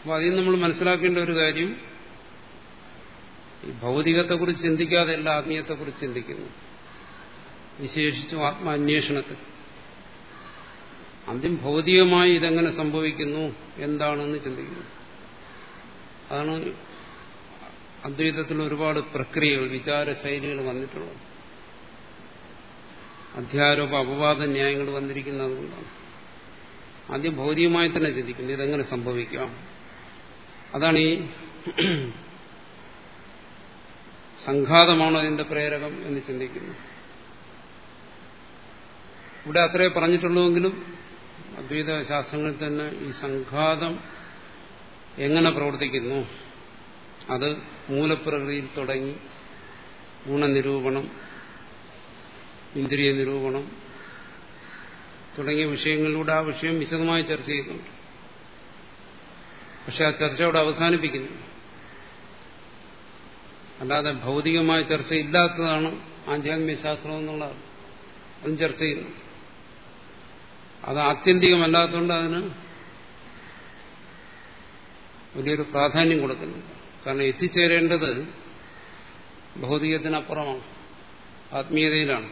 A: അപ്പൊ അതിൽ നമ്മൾ മനസ്സിലാക്കേണ്ട ഒരു കാര്യം ഈ ഭൗതികത്തെക്കുറിച്ച് ചിന്തിക്കാതെ എല്ലാ ആത്മീയത്തെക്കുറിച്ച് ചിന്തിക്കുന്നു. വിശേഷിച്ചും ആത്മാന്വേഷണത്തിൽ. ആദ്യം ഭൗതികമായി ഇതെങ്ങനെ സംഭവിക്കുന്നു എന്താണെന്ന് ചിന്തിക്കുന്നു. അതാണ് അദ്വൈതത്തിൽ ഒരുപാട് പ്രക്രിയകൾ വിചാരശൈലികൾ വന്നിട്ടുള്ളത്. അധ്യാരോപ അപവാദ ന്യായങ്ങൾ വന്നിരിക്കുന്നത് കൊണ്ടാണ്. ആദ്യം ഭൗതികമായി തന്നെ ചിന്തിക്കുന്നത് ഇതെങ്ങനെ സംഭവിക്കാം. അതാണ് ഈ സംഘാതമാണോ ഇതിന്റെ പ്രേരകം എന്ന് ചിന്തിക്കുന്നു. ഇവിടെ അത്രേ പറഞ്ഞിട്ടുള്ളൂവെങ്കിലും അദ്വൈത ശാസ്ത്രങ്ങളിൽ തന്നെ ഈ സംഘാതം എങ്ങനെ പ്രവർത്തിക്കുന്നു? അത് മൂലപ്രകൃതിയിൽ തുടങ്ങി ഗുണനിരൂപണം ഇന്ദ്രിയ നിരൂപണം തുടങ്ങിയ വിഷയങ്ങളിലൂടെ ആ വിഷയം വിശദമായി ചർച്ച ചെയ്യുന്നുണ്ട് പക്ഷെ ആ ചർച്ച അവിടെ അവസാനിപ്പിക്കുന്നു അല്ലാതെ ഭൗതികമായ ചർച്ചയില്ലാത്തതാണ് ആധ്യാത്മികശാസ്ത്രം എന്നുള്ളത്. അതും ചർച്ച ചെയ്യുന്നു. അത് ആത്യന്തികമല്ലാത്തതുകൊണ്ട് അതിന് വലിയൊരു പ്രാധാന്യം കൊടുക്കുന്നു കാരണം എത്തിച്ചേരേണ്ടത് ഭൗതികത്തിനപ്പുറമാണ് ആത്മീയതയിലാണ്.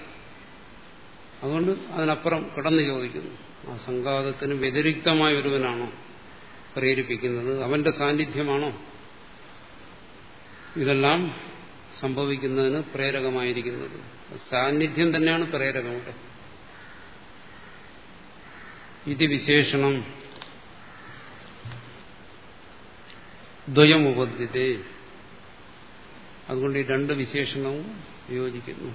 A: അതുകൊണ്ട് അതിനപ്പുറം കടന്നു ചോദിക്കുന്നു. ആ സംഘാതത്തിന് വ്യതിരിക്തമായ ഒരുവനാണോ പ്രേരിപ്പിക്കുന്നത് അവന്റെ സാന്നിധ്യമാണോ? ഇതെല്ലാം സംഭവിക്കുന്നതിന് പ്രേരകമായിരിക്കുന്നത്. സാന്നിധ്യം തന്നെയാണ് പ്രേരകമുണ്ട്. ഇത് വിശേഷണം. ദ്വയമുപദ്ധ്യത്തെ അതുകൊണ്ട് ഈ രണ്ട് വിശേഷണവും യോജിക്കുന്നു.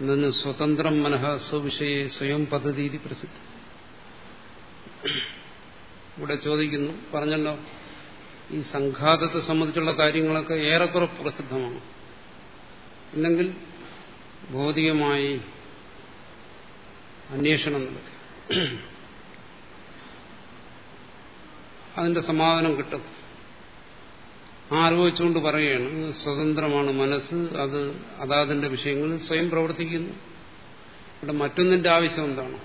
A: നിന്ന് സ്വതന്ത്രം മനഃ സ്വവിഷയെ സ്വയം പദ്ധതി പ്രസിദ്ധം. ഇവിടെ ചോദിക്കുന്നു പറഞ്ഞല്ലോ ഈ സംഘാതത്തെ സംബന്ധിച്ചുള്ള കാര്യങ്ങളൊക്കെ ഏറെക്കുറെ പ്രസിദ്ധമാണ്. ഇല്ലെങ്കിൽ ഭൗതികമായി അന്വേഷണം നടത്തി അതിന്റെ സമാധാനം കിട്ടും. ആലോചിച്ചുകൊണ്ട് പറയുകയാണ് സ്വതന്ത്രമാണ് മനസ്സ് അത് അതാതിന്റെ വിഷയങ്ങളിൽ സ്വയം പ്രവർത്തിക്കുന്നു. ഇവിടെ മറ്റൊന്നിന്റെ ആവശ്യം എന്താണ്?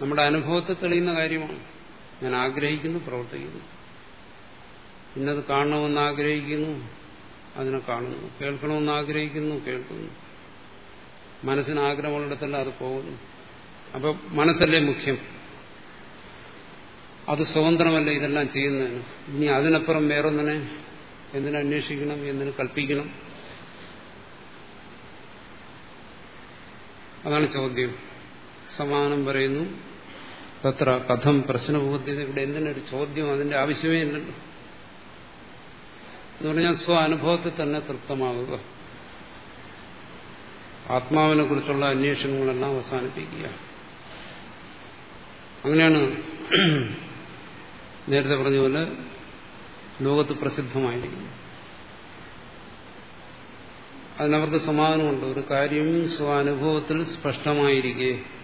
A: നമ്മുടെ അനുഭവത്തെ തെളിയുന്ന കാര്യമാണ്. ഞാൻ ആഗ്രഹിക്കുന്നു പ്രവർത്തിക്കുന്നു. ഇന്നത് കാണണമെന്ന് ആഗ്രഹിക്കുന്നു അതിനെ കാണുന്നു. കേൾക്കണമെന്ന് ആഗ്രഹിക്കുന്നു കേൾക്കുന്നു. മനസ്സിന് ആഗ്രഹമുള്ളിടത്തല്ല അത് പോകുന്നു. അപ്പം മനസ്സല്ലേ മുഖ്യം? അത് സ്വതന്ത്രമല്ല ഇതെല്ലാം ചെയ്യുന്നതിന്? ഇനി അതിനപ്പുറം വേറൊന്നിനെ എന്തിനന്വേഷിക്കണം എന്തിനു കൽപ്പിക്കണം? അതാണ് ചോദ്യം. സമാനം പറയുന്നു. തത്ര കഥം പ്രശ്നബോധ്യത ഇവിടെ എന്തിനൊരു ചോദ്യം അതിന്റെ ആവശ്യമേ ഇല്ലല്ലോ. എന്ന് പറഞ്ഞാൽ സ്വ അനുഭവത്തിൽ തന്നെ തൃപ്തമാകുക ആത്മാവിനെ കുറിച്ചുള്ള അന്വേഷണങ്ങളെല്ലാം അവസാനിപ്പിക്കുക. അങ്ങനെയാണ് നേരത്തെ പറഞ്ഞ പോലെ ലോകത്ത് പ്രസിദ്ധമായിരിക്കുന്നു അതിനവർക്ക് സമാധാനമുണ്ട്. ഒരു കാര്യം സ്വാനുഭവത്തിൽ സ്പഷ്ടമായിരിക്കെ.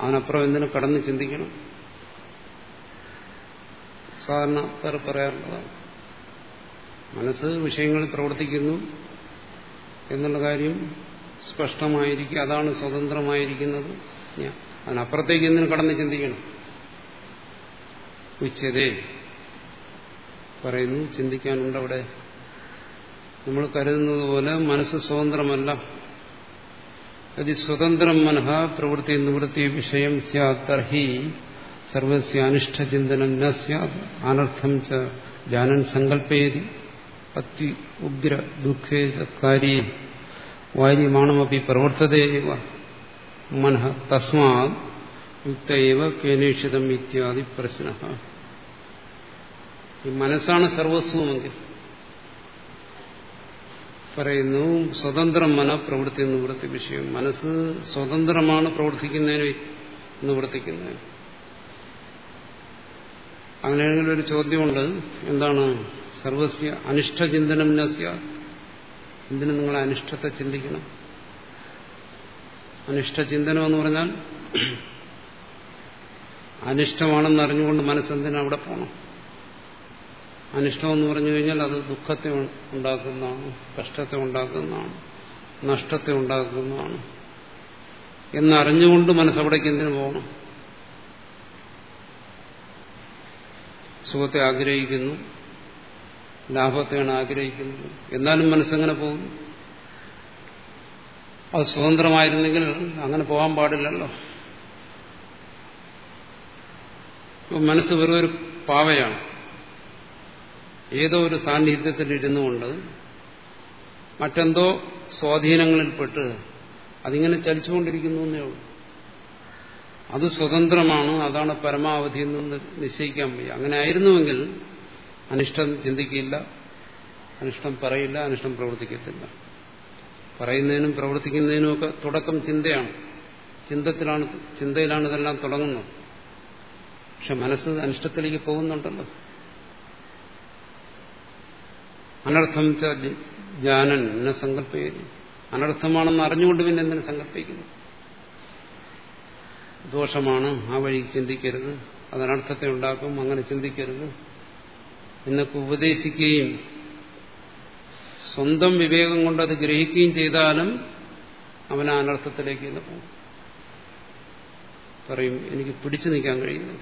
A: അതിനപ്പുറം എന്തിനു കടന്ന് ചിന്തിക്കണം. സാധാരണ പേർ പറയാറുള്ളതാണ് മനസ്സ് വിഷയങ്ങളിൽ പ്രവർത്തിക്കുന്നു എന്നുള്ള കാര്യം സ്പഷ്ടമായിരിക്കും അതാണ് സ്വതന്ത്രമായിരിക്കുന്നത്. അതിനപ്പുറത്തേക്ക് എന്തിനു കടന്ന് ചിന്തിക്കണം. ഉച്ചതേ പറയുന്നു ചിന്തിക്കാനുണ്ട് അവിടെ. നമ്മൾ കരുതുന്നത് പോലെ മനസ്സ് സ്വതന്ത്രമല്ല. യതി സ്വതന്ത്രം മനഃ പ്രവൃത്തി നിവൃത്തി വിഷയം സ്യാത് തർഹി. സർവസ്യ അനിഷ്ടചിന്തനം ന സ്യാത്. അനർത്ഥം ച ജാനൻ സങ്കല്പേതി അതി ഉഗ്ര ദുഃഖേ കാര്യേ വാര്യമാണമപി പ്രവർത്തതേവ മനഃ തസ്മാത്. യുക്തൈവ കേനേഷിതം ഇത്യാദി പ്രശ്ന. ഈ മനസ്സാണ് സർവസ്വമെങ്കിൽ. പറയുന്നു സ്വതന്ത്രം മന പ്രവൃത്തി നിവൃത്തി വിഷയം. മനസ്സ് സ്വതന്ത്രമാണ് പ്രവർത്തിക്കുന്നതിന് നിവർത്തിക്കുന്നത് അങ്ങനെയാണെങ്കിൽ ഒരു ചോദ്യമുണ്ട്. എന്താണ്? സർവസ്യ അനിഷ്ടചിന്തനം നസ്യ എന്തിനു നിങ്ങൾ അനിഷ്ടത്തെ ചിന്തിക്കണം? അനിഷ്ടചിന്തനം എന്ന് പറഞ്ഞാൽ അനിഷ്ടമാണെന്ന് അറിഞ്ഞുകൊണ്ട് മനസ്സെന്തിനവിടെ പോകണം അനിഷ്ടമെന്ന് പറഞ്ഞു കഴിഞ്ഞാൽ അത് ദുഃഖത്തെ ഉണ്ടാക്കുന്നതാണ് കഷ്ടത്തെ ഉണ്ടാക്കുന്നതാണ് നഷ്ടത്തെ ഉണ്ടാക്കുന്നതാണ്. എന്നറിഞ്ഞുകൊണ്ട് മനസ്സവിടേക്ക് എന്തിനു പോകണം? സുഖത്തെ ആഗ്രഹിക്കുന്നു ലാഭത്തെയാണ് ആഗ്രഹിക്കുന്നത്. എന്നാലും മനസ്സെങ്ങനെ പോകും? അത് സ്വതന്ത്രമായിരുന്നെങ്കിൽ അങ്ങനെ പോകാൻ പാടില്ലല്ലോ. മനസ്സ് വെറും ഒരു പാവയാണ്. ഏതോ ഒരു സാന്നിധ്യത്തിൽ ഇരുന്നുകൊണ്ട് മറ്റെന്തോ സ്വാധീനങ്ങളിൽപ്പെട്ട് അതിങ്ങനെ ചലിച്ചുകൊണ്ടിരിക്കുന്നു എന്നേ ഉള്ളൂ. അത് സ്വതന്ത്രമാണ് അതാണ് പരമാവധി എന്ന് നിശ്ചയിക്കാൻ വയ്യ. അങ്ങനെ ആയിരുന്നുവെങ്കിൽ അനിഷ്ടം ചിന്തിക്കില്ല അനിഷ്ടം പറയില്ല അനിഷ്ടം പ്രവർത്തിക്കത്തില്ല. പറയുന്നതിനും പ്രവർത്തിക്കുന്നതിനും ഒക്കെ തുടക്കം ചിന്തയാണ്. ചിന്തത്തിലാണ് ചിന്തയിലാണ് ഇതെല്ലാം തുടങ്ങുന്നത്. പക്ഷെ മനസ്സ് അനിഷ്ടത്തിലേക്ക് പോകുന്നുണ്ടല്ലോ. അനർത്ഥം ജാനൻ എന്നെ സങ്കല്പിക്കുന്നു. അനർത്ഥമാണെന്ന് അറിഞ്ഞുകൊണ്ട് പിന്നെ എന്തിനു സങ്കല്പിക്കുന്നു? ദോഷമാണ് ആ വഴി ചിന്തിക്കരുത്. അത് അനർത്ഥത്തെ ഉണ്ടാക്കും അങ്ങനെ ചിന്തിക്കരുത്. എന്നൊക്കെ ഉപദേശിക്കുകയും സ്വന്തം വിവേകം കൊണ്ട് അത് ഗ്രഹിക്കുകയും ചെയ്താലും അവൻ ആ അനർത്ഥത്തിലേക്ക് പോകും. പറയും എനിക്ക് പിടിച്ചു നിൽക്കാൻ കഴിയുന്നില്ല.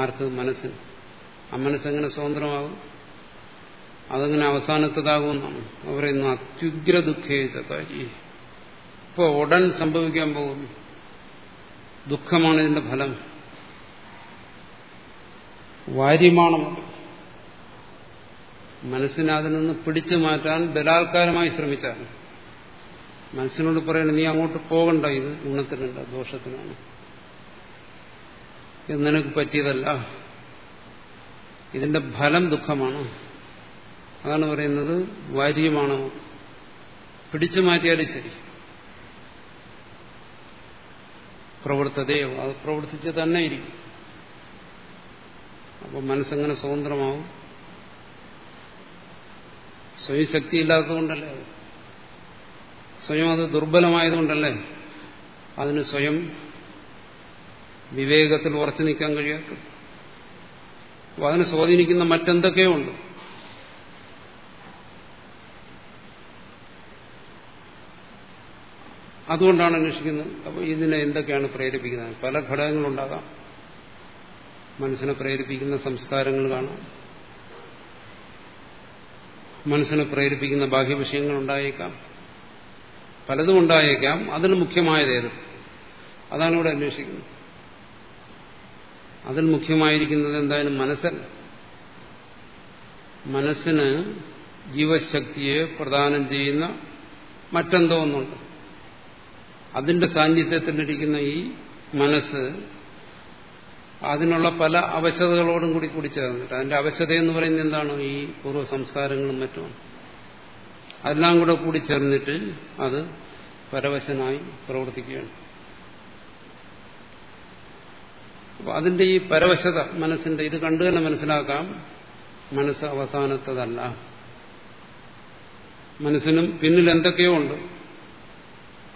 A: ആർക്ക്? മനസ്സിന്. ആ മനസ്സെങ്ങനെ സ്വതന്ത്രമാകും? അതങ്ങനെ അവസാനത്തതാകുമെന്നാണ്. പറയുന്നു അത്യുഗ്ര ദുഃഖേച്ച കാര്യം ഇപ്പൊ ഉടൻ സംഭവിക്കാൻ പോകുന്നു. ദുഃഖമാണ് ഇതിന്റെ ഫലം. വാര്യമാണ്. മനസ്സിനെ അതിൽ നിന്ന് പിടിച്ചു മാറ്റാൻ ബലാത്കാരമായി ശ്രമിച്ചാൽ. മനസ്സിനോട് പറയണം നീ അങ്ങോട്ട് പോകണ്ട ഇത് ഗുണത്തിനുണ്ട് ദോഷത്തിനാണ് ഇത് നിനക്ക് പറ്റിയതല്ല. ഇതിന്റെ ഫലം ദുഃഖമാണ്. അതാണ് പറയുന്നത് വാര്യമാണ്. പിടിച്ചു മാറ്റിയാലും ശരി. പ്രവർത്തതയോ അത് പ്രവർത്തിച്ച് തന്നെ ഇരിക്കും. അപ്പോൾ മനസ്സെങ്ങനെ സ്വതന്ത്രമാവും. സ്വയം ശക്തിയില്ലാത്തതുകൊണ്ടല്ലേ? സ്വയം അത് ദുർബലമായതുകൊണ്ടല്ലേ? അതിന് സ്വയം വിവേകത്തിൽ ഉറച്ചു നിൽക്കാൻ കഴിയാത്ത അതിനെ സ്വാധീനിക്കുന്ന മറ്റെന്തൊക്കെയോ ഉണ്ട് അതുകൊണ്ടാണ് അന്വേഷിക്കുന്നത്. അപ്പോൾ ഇതിനെ എന്തൊക്കെയാണ് പ്രേരിപ്പിക്കുന്നത്? പല ഘടകങ്ങളുണ്ടാകാം. മനസ്സിനെ പ്രേരിപ്പിക്കുന്ന സംസ്കാരങ്ങൾ കാണാം. മനസ്സിനെ പ്രേരിപ്പിക്കുന്ന ബാഹ്യ ബാഹ്യവിഷയങ്ങൾ ഉണ്ടായേക്കാം. പലതും ഉണ്ടായേക്കാം. അതിൽ മുഖ്യമായതേത് അതാണ് ഇവിടെ അന്വേഷിക്കുന്നത്. അതിൽ മുഖ്യമായിരിക്കുന്നത് എന്തായാലും മനസ്സല്ല. മനസ്സിന് ജീവശക്തിയെ പ്രദാനം ചെയ്യുന്ന മറ്റെന്തോ ഒന്നുണ്ട്. അതിന്റെ സാന്നിധ്യത്തിലിരിക്കുന്ന ഈ മനസ്സ് അതിനുള്ള പല അവശതകളോടും കൂടി കൂടി ചേർന്നിട്ട് അതിന്റെ അവശത എന്ന് പറയുന്നത് എന്താണ്? ഈ പൂർവ സംസ്കാരങ്ങളും മറ്റും. അതെല്ലാം കൂടെ കൂടി ചേർന്നിട്ട് അത് പരവശനായി പ്രവർത്തിക്കുകയാണ്. അപ്പൊ അതിന്റെ ഈ പരവശത മനസ്സിന്റെ ഇത് കണ്ടു തന്നെ മനസ്സിലാക്കാം. മനസ്സ് അവസാനത്തതല്ല. മനസ്സിനും പിന്നിൽ എന്തൊക്കെയോ ഉണ്ട്.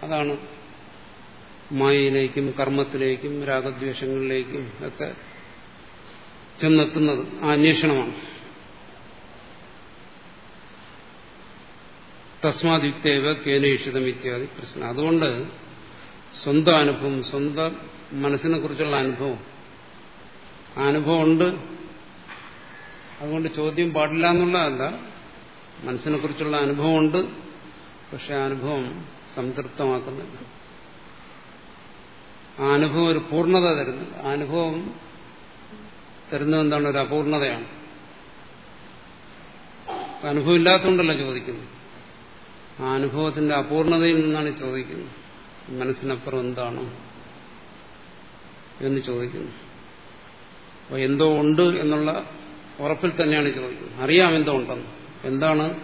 A: അതാണ് മായയിലേക്കും കർമ്മത്തിലേക്കും രാഗദ്വേഷങ്ങളിലേക്കും ഒക്കെ ചെന്നെത്തുന്നത് ആ അന്വേഷണമാണ്. തസ്മാദിത്യേവ കേനേഷിതം ഇത്യാദി പ്രശ്നം. അതുകൊണ്ട് സ്വന്തം അനുഭവം സ്വന്തം മനസ്സിനെ കുറിച്ചുള്ള അനുഭവം. അനുഭവം ഉണ്ട്. അതുകൊണ്ട് ചോദ്യം പാടില്ല എന്നുള്ളതല്ല. മനസ്സിനെ കുറിച്ചുള്ള അനുഭവമുണ്ട് പക്ഷെ അനുഭവം സംതൃപ്തമാക്കുന്നില്ല. ആ അനുഭവം ഒരു പൂർണത തരുന്നില്ല ആ അനുഭവം തരുന്നത് എന്താണ്? ഒരു അപൂർണതയാണ്. അനുഭവം ഇല്ലാത്തതുകൊണ്ടല്ല ചോദിക്കുന്നത്. ആ അനുഭവത്തിന്റെ അപൂർണതയിൽ നിന്നാണ് ചോദിക്കുന്നത്. മനസ്സിനപ്പുറം എന്താണ് എന്ന് ചോദിക്കുന്നു. അപ്പോൾ എന്തോ ഉണ്ട് എന്നുള്ള ഉറപ്പിൽ തന്നെയാണ് ചോദിക്കുന്നത്. അറിയാം എന്തോ ഉണ്ടെന്ന്. എന്താണ്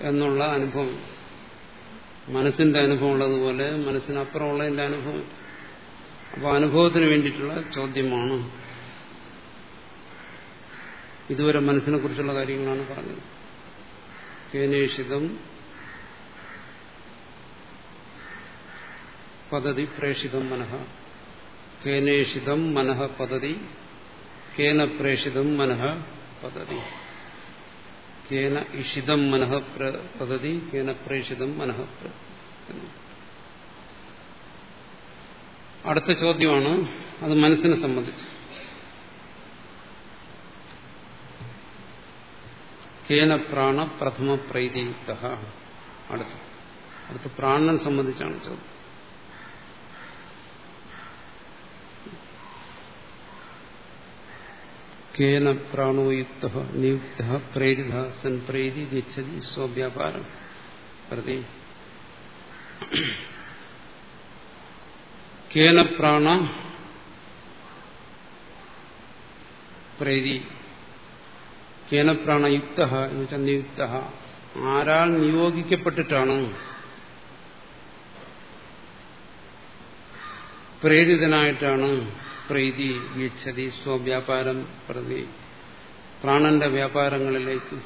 A: എന്നുള്ള അനുഭവം. മനസ്സിന്റെ അനുഭവം ഉള്ളതുപോലെ മനസ്സിനപ്പുറമുള്ളതിന്റെ അനുഭവം. അപ്പോൾ അനുഭവത്തിന് വേണ്ടിയിട്ടുള്ള ചോദ്യമാണ്. ഇതുവരെ മനസ്സിനെ കുറിച്ചുള്ള കാര്യങ്ങളാണ് പറഞ്ഞത്. കേനേഷിതം പദ്ധതി പ്രേഷിതം മനഃ. കേനേഷിതം മനഃ പദ്ധതി കേന പ്രേഷിതം മനഃ പദ്ധതി കേന ഇഷിതം മനഃ പദ്ധതി കേന പ്രേഷിതം മനഃ അടുത്ത ചോദ്യമാണ് അത് മനസ്സിനെ സംബന്ധിച്ച്. കേന പ്രാണ പ്രഥമ പ്രൈതിയുക്ത അടുത്ത്. അടുത്ത് പ്രാണനെ സംബന്ധിച്ചാണ് ചോദ്യം. കേന പ്രാണോയുക്ത നിയുക്ത പ്രേരിത സൻ പ്രേരി ഗച്ഛതി സ്വവ്യാപാരം. പ്രതി. കേന പ്രാണ പ്രേരി കേന പ്രാണയുക്ത എന്ന് വെച്ചാൽ നിയുക്ത. ആരാൾ നിയോഗിക്കപ്പെട്ടിട്ടാണ് പ്രേരിതനായിട്ടാണ് പ്രീതി ഗീച്ഛതി സ്വവ്യാപാരം പ്രതി. പ്രാണന്റെ വ്യാപാരങ്ങളിലേക്ക്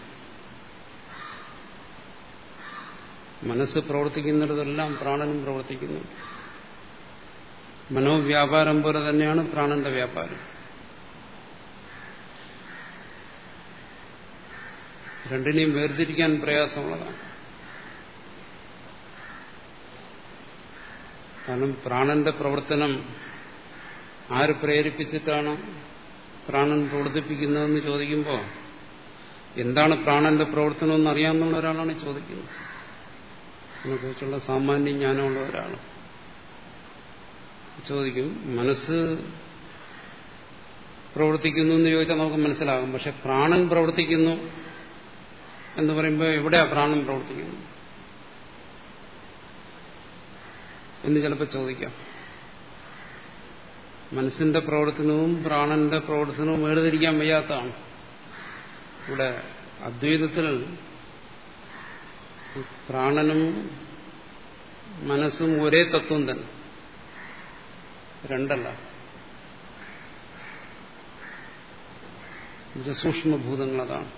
A: മനസ്സ് പ്രവർത്തിക്കുന്നിടത്തെല്ലാം പ്രാണനും പ്രവർത്തിക്കുന്നു മനോവ്യാപാരം പോലെ തന്നെയാണ് പ്രാണന്റെ വ്യാപാരം. രണ്ടിനെയും വേർതിരിക്കാൻ പ്രയാസമുള്ളതാണ്. കാരണം പ്രാണന്റെ പ്രവർത്തനം ആര് പ്രേരിപ്പിച്ചിട്ടാണ് പ്രാണൻ പ്രവർത്തിപ്പിക്കുന്നതെന്ന് ചോദിക്കുമ്പോൾ എന്താണ് പ്രാണന്റെ പ്രവർത്തനം എന്ന് അറിയാമെന്നുള്ള ഒരാളാണ് ചോദിക്കുന്നത്. അതിനെക്കുറിച്ചുള്ള സാമാന്യ ജ്ഞാനമുള്ള ഒരാൾ ചോദിക്കും മനസ്സ് പ്രവർത്തിക്കുന്നു എന്ന് ചോദിച്ചാൽ നമുക്ക് മനസ്സിലാകും. പക്ഷെ പ്രാണൻ പ്രവർത്തിക്കുന്നു എന്ന് പറയുമ്പോൾ എവിടെയാ പ്രാണൻ പ്രവർത്തിക്കുന്നു എന്ന് ചിലപ്പോൾ ചോദിക്കാം. മനസ്സിന്റെ പ്രവർത്തനവും പ്രാണന്റെ പ്രവർത്തനവും വേർതിരിക്കാൻ വയ്യാത്തതാണ്. ഇവിടെ അദ്വൈതത്തിൽ പ്രാണനും മനസ്സും ഒരേ തത്വം തന്നെ. രണ്ടല്ല. ഇത് സൂക്ഷ്മഭൂതങ്ങൾ അതാണ്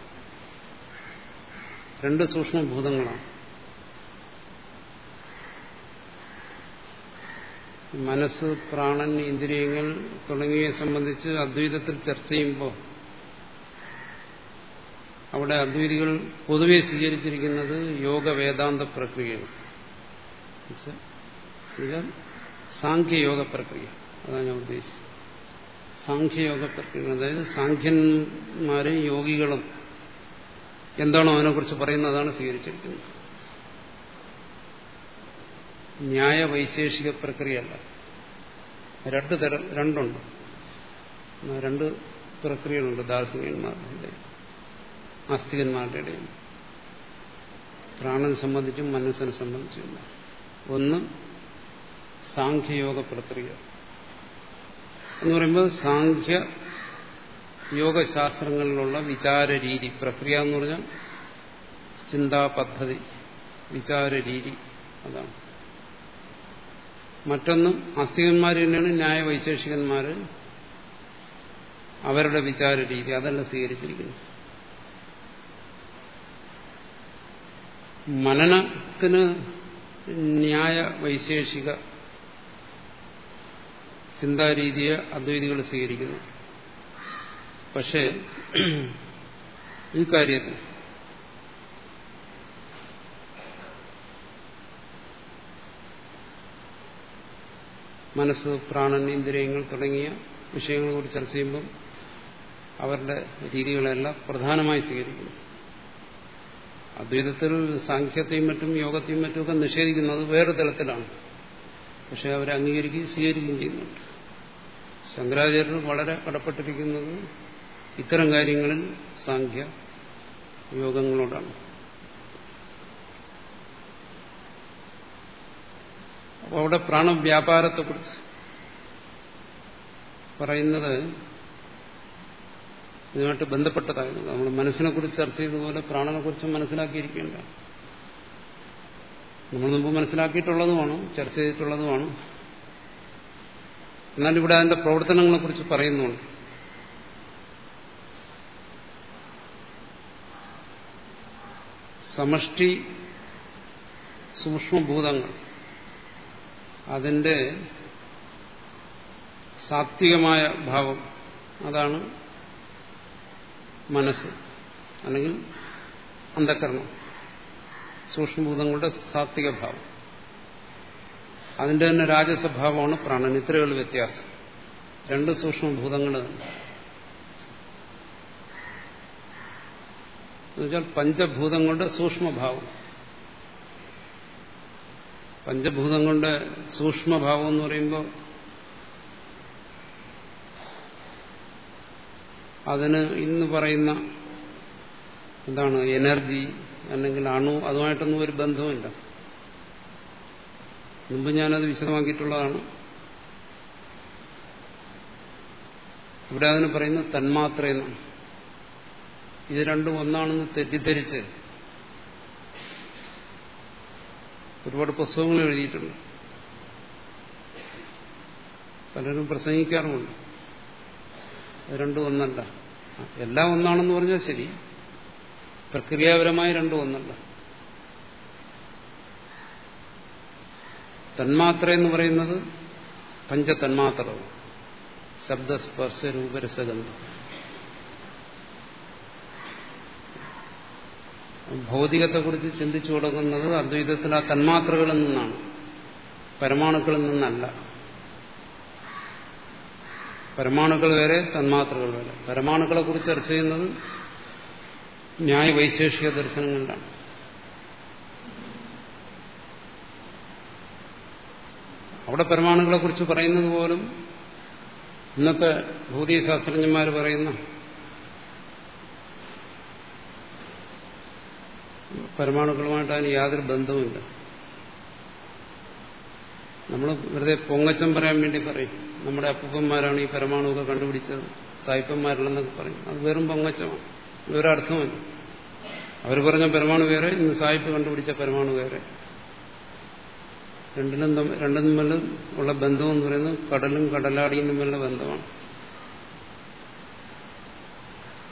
A: രണ്ട് സൂക്ഷ്മഭൂതങ്ങളാണ്. മനസ്സ് പ്രാണൻ ഇന്ദ്രിയങ്ങൾ തുടങ്ങിയവയെ സംബന്ധിച്ച് അദ്വൈതത്തിൽ ചർച്ച ചെയ്യുമ്പോൾ അവിടെ അദ്വൈതികൾ പൊതുവെ സ്വീകരിച്ചിരിക്കുന്നത് യോഗ വേദാന്ത പ്രക്രിയയാണ്. സാഖ്യയോഗ പ്രക്രിയ. അതാണ് ഞാൻ ഉദ്ദേശിച്ചത്. സാഖ്യയോഗ പ്രക്രിയ അതായത് സാഖ്യന്മാരും യോഗികളും എന്താണോ അതിനെക്കുറിച്ച് പറയുന്നത് അതാണ് സ്വീകരിച്ചിരിക്കുന്നത്. ന്യായ വൈശേഷിക പ്രക്രിയ അല്ല രണ്ട് തരം രണ്ടുണ്ട്. രണ്ട് പ്രക്രിയകളുണ്ട് ദാർശനികന്മാരുടെ ആസ്തികന്മാരുടെ ഇടയിൽ. പ്രാണനെ സംബന്ധിച്ചും മനസ്സിനെ സംബന്ധിച്ചും. ഒന്ന് സാഖ്യയോഗ പ്രക്രിയ എന്ന് പറയുമ്പോൾ സാഖ്യ യോഗശാസ്ത്രങ്ങളിലുള്ള വിചാര രീതി പ്രക്രിയ എന്ന് പറഞ്ഞാൽ ചിന്താ പദ്ധതി വിചാര രീതി അതാണ്. മറ്റൊന്നും അസ്ഥികന്മാർ തന്നെയാണ് ന്യായവൈശേഷികന്മാർ അവരുടെ വിചാര രീതി അതല്ല സ്വീകരിച്ചിരിക്കുന്നു മനനത്തിന് ന്യായ വൈശേഷിക ചിന്താരീതിയെ അദ്വൈതികൾ സ്വീകരിക്കുന്നു. പക്ഷേ ഈ കാര്യത്തിൽ മനസ്സ് പ്രാണൻ ഇന്ദ്രിയങ്ങൾ തുടങ്ങിയ വിഷയങ്ങളെ കുറിച്ച് ചർച്ച ചെയ്യുമ്പം അവരുടെ രീതികളെല്ലാം പ്രധാനമായി സ്വീകരിക്കുന്നു. അദ്വൈതത്തിൽ സാഖ്യത്തെയും മറ്റും യോഗത്തെയും മറ്റുമൊക്കെ നിഷേധിക്കുന്നത് വേറെ തലത്തിലാണ്. പക്ഷെ അവരെ അംഗീകരിക്കുകയും സ്വീകരിക്കുകയും ചെയ്യുന്നുണ്ട്. ശങ്കരാചാര്യർ വളരെ കടപ്പെട്ടിരിക്കുന്നത് ഇത്തരം കാര്യങ്ങളിൽ സാഖ്യ യോഗങ്ങളോടാണ്. അപ്പോൾ അവിടെ പ്രാണവ്യാപാരത്തെക്കുറിച്ച് പറയുന്നത് ഇതുമായിട്ട് ബന്ധപ്പെട്ടതായിരുന്നു. നമ്മൾ മനസ്സിനെ കുറിച്ച് ചർച്ച ചെയ്തതുപോലെ പ്രാണനെ കുറിച്ചും മനസ്സിലാക്കിയിരിക്കേണ്ട നമ്മൾ മുമ്പ് മനസ്സിലാക്കിയിട്ടുള്ളതുമാണ് ചർച്ച ചെയ്തിട്ടുള്ളതുമാണ്. എന്നാൽ ഇവിടെ അതിന്റെ പ്രവർത്തനങ്ങളെ കുറിച്ച് പറയുന്നുണ്ട്. സമഷ്ടി സൂക്ഷ്മഭൂതങ്ങൾ. അതിന്റെ സാത്വികമായ ഭാവം അതാണ് മനസ്സ് അല്ലെങ്കിൽ അന്ധകരണം സൂക്ഷ്മഭൂതങ്ങളുടെ സാത്വിക ഭാവം. അതിന്റെ തന്നെ രാജസ്വഭാവമാണ് പ്രാണൻ. ഇത്രയുള്ള വ്യത്യാസം. രണ്ട് സൂക്ഷ്മഭൂതങ്ങൾ എന്നുവെച്ചാൽ പഞ്ചഭൂതങ്ങളുടെ സൂക്ഷ്മഭാവം. പഞ്ചഭൂതങ്ങളുടെ സൂക്ഷ്മഭാവം എന്ന് പറയുമ്പോൾ അതിന് ഇന്ന് പറയുന്ന എന്താണ്? എനർജി അല്ലെങ്കിൽ അണു അതുമായിട്ടൊന്നും ഒരു ബന്ധവുമില്ല. മുമ്പ് ഞാനത് വിശദമാക്കിയിട്ടുള്ളതാണ്. ഇവിടെ അതിന് പറയുന്ന തന്മാത്രയെന്നാണ് ഇത് രണ്ടും ഒന്നാണെന്ന് തെറ്റിദ്ധരിച്ച് ഒരുപാട് പുസ്തകങ്ങൾ എഴുതിയിട്ടുണ്ട്. പലരും പ്രസംഗിക്കാറുമുണ്ട്. അത് രണ്ടും ഒന്നല്ല. എല്ലാം ഒന്നാണെന്ന് പറഞ്ഞാൽ ശരി. പ്രക്രിയാപരമായി രണ്ടും ഒന്നല്ല. തന്മാത്ര എന്ന് പറയുന്നത് പഞ്ചതന്മാത്രവും. ശബ്ദസ്പർശ രൂപരസഗന്ധം ഭൗതികത്തെക്കുറിച്ച് ചിന്തിച്ചു തുടങ്ങുന്നത് അദ്വൈതത്തിൽ ആ തന്മാത്രകളിൽ നിന്നാണ്. പരമാണുക്കളിൽ നിന്നല്ല. പരമാണുക്കൾ വരെ തന്മാത്രകൾ വരെ പരമാണുക്കളെ കുറിച്ച് ചർച്ച ചെയ്യുന്നത് ന്യായ വൈശേഷിക ദർശനങ്ങളിലാണ് അവിടെ പരമാണുക്കളെ കുറിച്ച് പറയുന്നത് പോലും ഇന്നത്തെ ഭൗതികശാസ്ത്രജ്ഞന്മാർ പറയുന്ന പരമാണുക്കളുമായിട്ട് അതിന് യാതൊരു ബന്ധവുമില്ല. നമ്മൾ വെറുതെ പൊങ്ങച്ചം പറയാൻ വേണ്ടി പറയും. നമ്മുടെ അപ്പൂപ്പന്മാരാണ് ഈ പരമാണുവൊക്കെ കണ്ടുപിടിച്ചത്. സായിപ്പന്മാരല്ലെന്നൊക്കെ പറയും. അത് വെറും പൊങ്ങച്ചമാണ്. ഒരർത്ഥമില്ല അവർ പറഞ്ഞ പരമാണു വേറെ ഇന്ന് സായിപ്പ് കണ്ടുപിടിച്ച പരമാണു വേറെ. രണ്ടിനും രണ്ടും തമ്മിൽ ഉള്ള ബന്ധം എന്ന് പറയുന്നത് കടലും കടലാടിയും തമ്മിലുള്ള ബന്ധമാണ്.